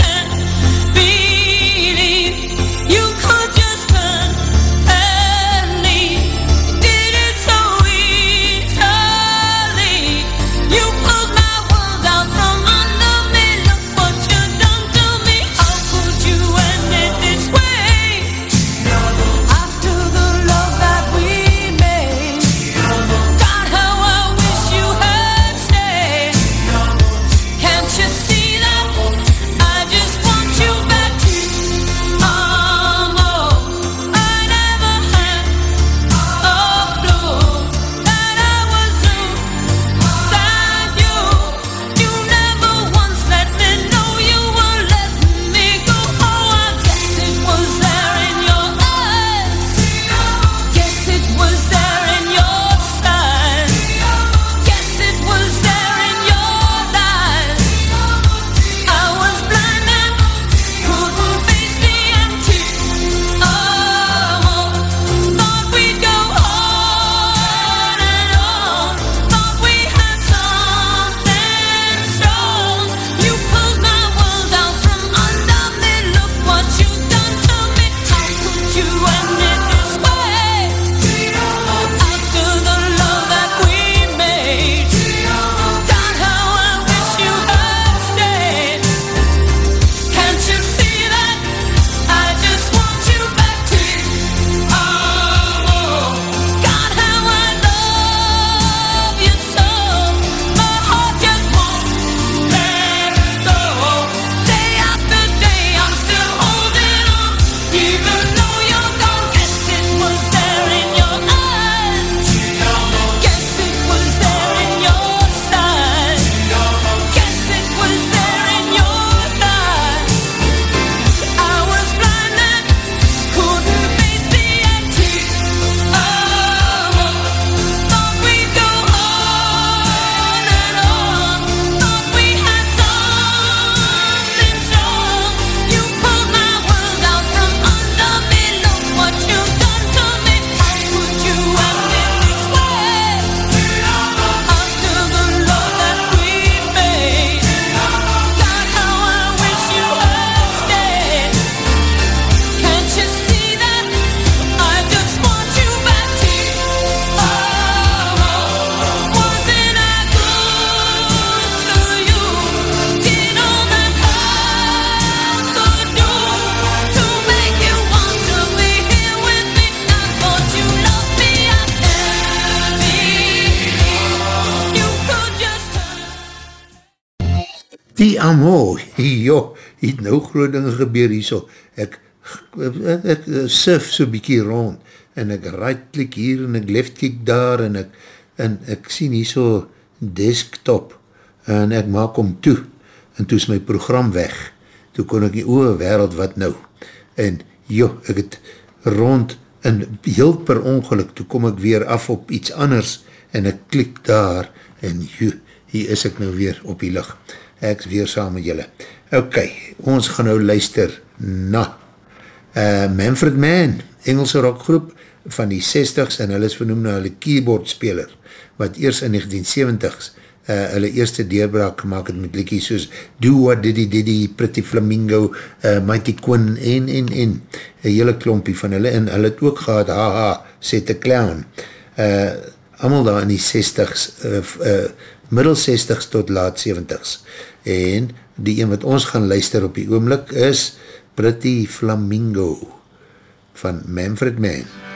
Groot dinge gebeur hier so, ek, ek, ek surf so bykie rond, en ek right klik hier, en ek left klik daar, en ek, en ek sien hier so desktop, en ek maak hom toe, en toe is my program weg, toe kon ek die oe wereld wat nou, en joh, ek het rond, en heel per ongeluk, toe kom ek weer af op iets anders, en ek klik daar, en joh, hier is ek nou weer op die licht, ek is weer saam met julle. Ok, ons gaan nou luister na uh, Manfred Mann, Engelse rockgroep van die 60s, en hulle is vernoem na hulle keyboardspeler, wat eers in 1970s uh, hulle eerste deurbraak gemaakt het met liekie soos Do What Diddy Diddy, Pretty Flamingo, uh, Mighty Quinn en, en, en, een hele klompie van hulle, en hulle het ook gehad, haha, Set a Clown, uh, allemaal daar in die 60s, uh, uh, middel 60s tot laat 70s, en die een wat ons gaan luister op die oomlik is Pretty Flamingo van Manfred Mann.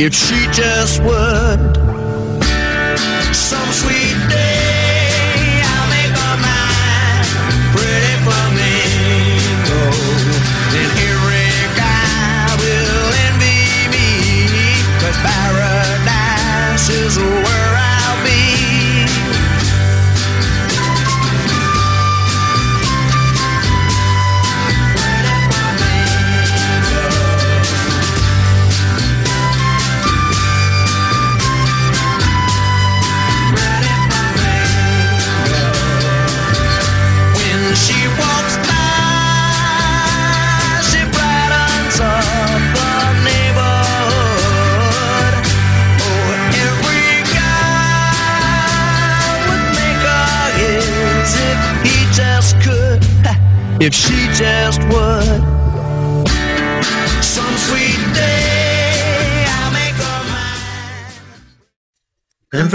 If she just would. Some sweet day I'll make her mine, pretty flamingo. Then every guy will envy me, 'cause paradise is where I'll be.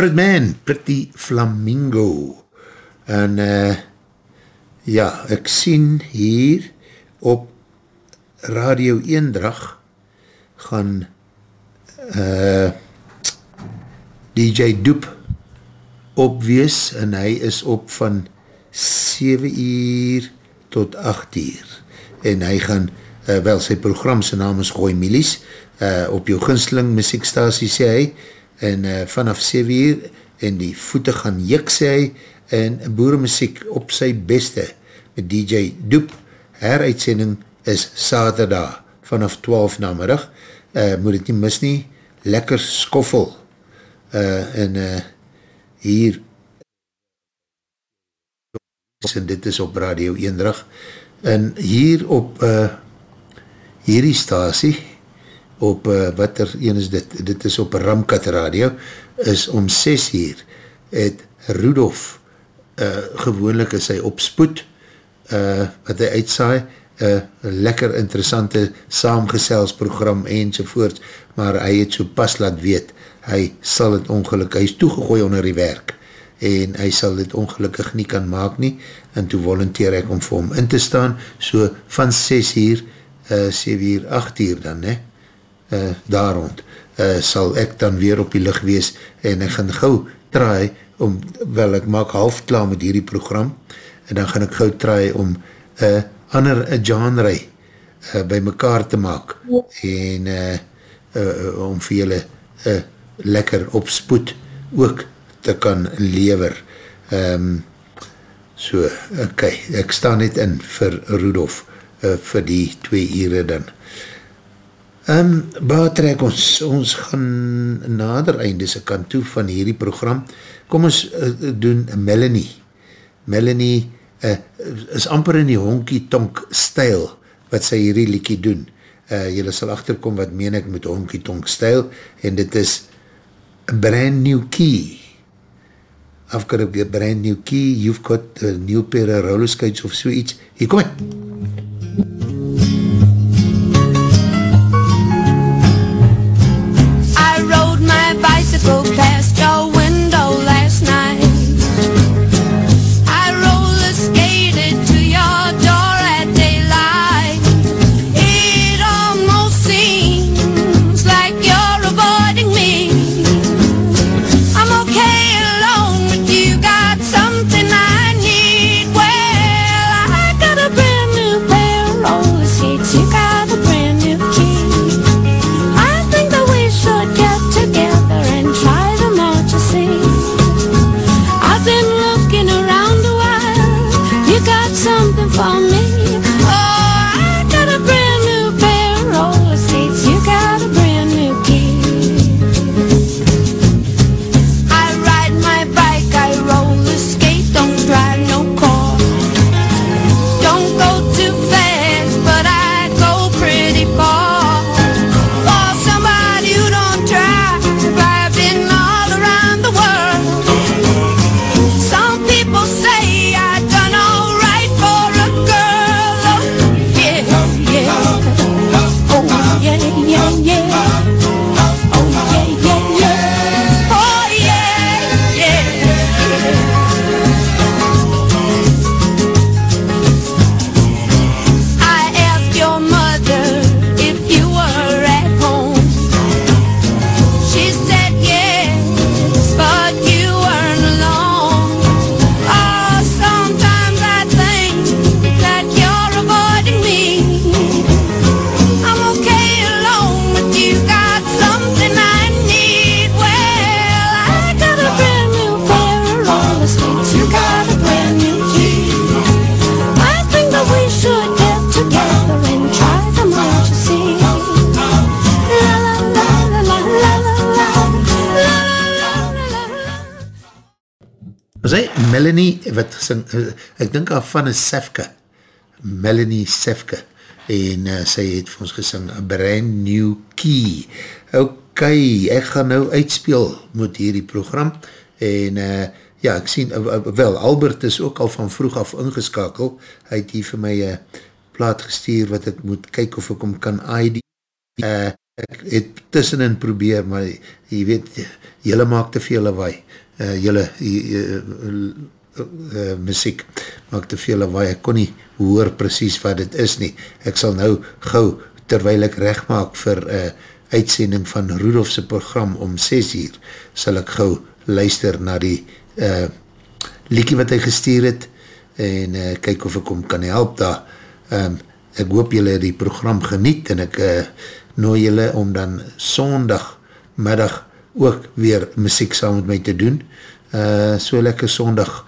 Manfred Mann, Pretty Flamingo. En uh, ja, ek sien hier op Radio Eendrag gaan uh, DJ Doep opwees en hy is op van 7 uur tot 8 uur en hy gaan, uh, wel sy program sy naam is Gooi Milies uh, op jou ginsteling muziekstasie sê hy en uh, vanaf 7 uur en die voete gaan jik sê hy en boeremuziek op sy beste met DJ Doep. Heruitsending is saterdag vanaf 12 namiddag uh, moet het nie mis nie. Lekker skoffel. Uh, en uh, hier en dit is op Radio Eendrag. En hier op uh, hierdie stasie op uh, wat er een is dit, dit is op Ramkat Radio is om 6 uur het Rudolf uh, gewoonlik is hy op spoed uh, wat hy uitsaai uh, lekker interessante saamgeselsprogram enzovoort, maar hy het so pas laat weet, hy sal het ongelukkig, hy is toegegooi onder die werk en hy sal dit ongelukkig nie kan maak nie, en toe volunteer ek om vir hom in te staan, so van 6 uur, uh, 7 uur, 8 uur dan, ne, uh, daar rond, uh, sal ek dan weer op die licht wees, en ek gaan gauw traai, om, wel ek maak half klaar met hierdie program, en dan gaan ek gauw traai om uh, ander genre uh, by mekaar te maak, en uh, uh, om vir julle uh, lekker op spoed ook te kan lever. Um, so, ok, ek sta net in vir Rudolf, uh, vir die twee ure dan. Um, waar trek ons? Ons gaan nader einde se kant toe van hierdie program. Kom ons uh, doen Melanie. Melanie uh, is amper in die honkie-tonk stijl wat sy hierdie liekie doen. Uh, Julle sal achterkom wat meen ek met honkie-tonk stijl en dit is a brand new key. I've got a brand new key, you've got a new pair of roller skates of so iets. Hier kom ek. I broke past Melanie, wat sing, ek dink haar van is Sefke, Melanie Sefke, en uh, sy het vir ons gesing, A Brand New Key. Ok, ek gaan nou uitspeel met hierdie program, en uh, ja, ek sien, uh, wel, Albert is ook al van vroeg af ingeskakel, hy het hier vir my uh, plaat gestuur, wat ek moet kyk of ek hom kan ID. Uh, ek het tussenin probeer, maar jy weet, jylle maak te veel lawaai, uh, jylle uh, uh, muziek maak te veel lawaai, ek kon nie hoor precies wat dit is nie, ek sal nou gauw, terwijl ek recht maak vir uh, uitsending van Rudolfse program om 6 uur, sal ek gauw luister na die uh, liekie wat hy gestuur het, en uh, kyk of ek hom kan help daar, um, ek hoop jylle die program geniet, en ek uh, nooi jylle om dan sondag middag ook weer muziek saam met my te doen, uh, so lekker sondag,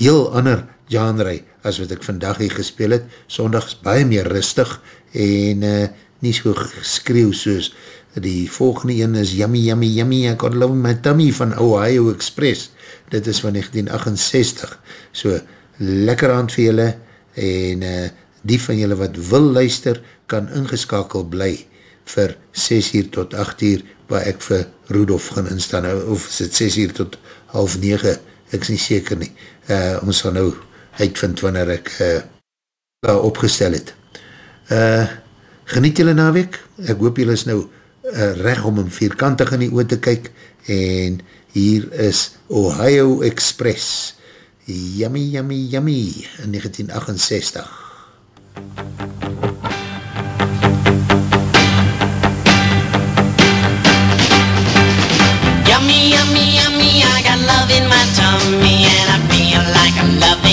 heel ander genre as wat ek vandag hier gespeel het, sondag is baie meer rustig, en uh, nie so geskreeuw soos die volgende een is Yummy Yummy Yummy, I got love my tummy van Ohio Express, dit is van 1968, so lekker aan vir julle, en uh, die van julle wat wil luister, kan ingeskakel bly vir 6 uur tot 8 uur, waar ek vir Rudolf gaan instaan, of is het 6 uur tot half 9, ek is nie seker nie, uh, ons gaan nou uitvind wanneer ek uh, opgestel het. Uh, geniet julle naweek, ek hoop julle is nou uh, reg om in vierkantig in die oor te kyk, en hier is Ohio Express, Yummy Yummy Yummy, in 1968. love in my tummy and I feel like I love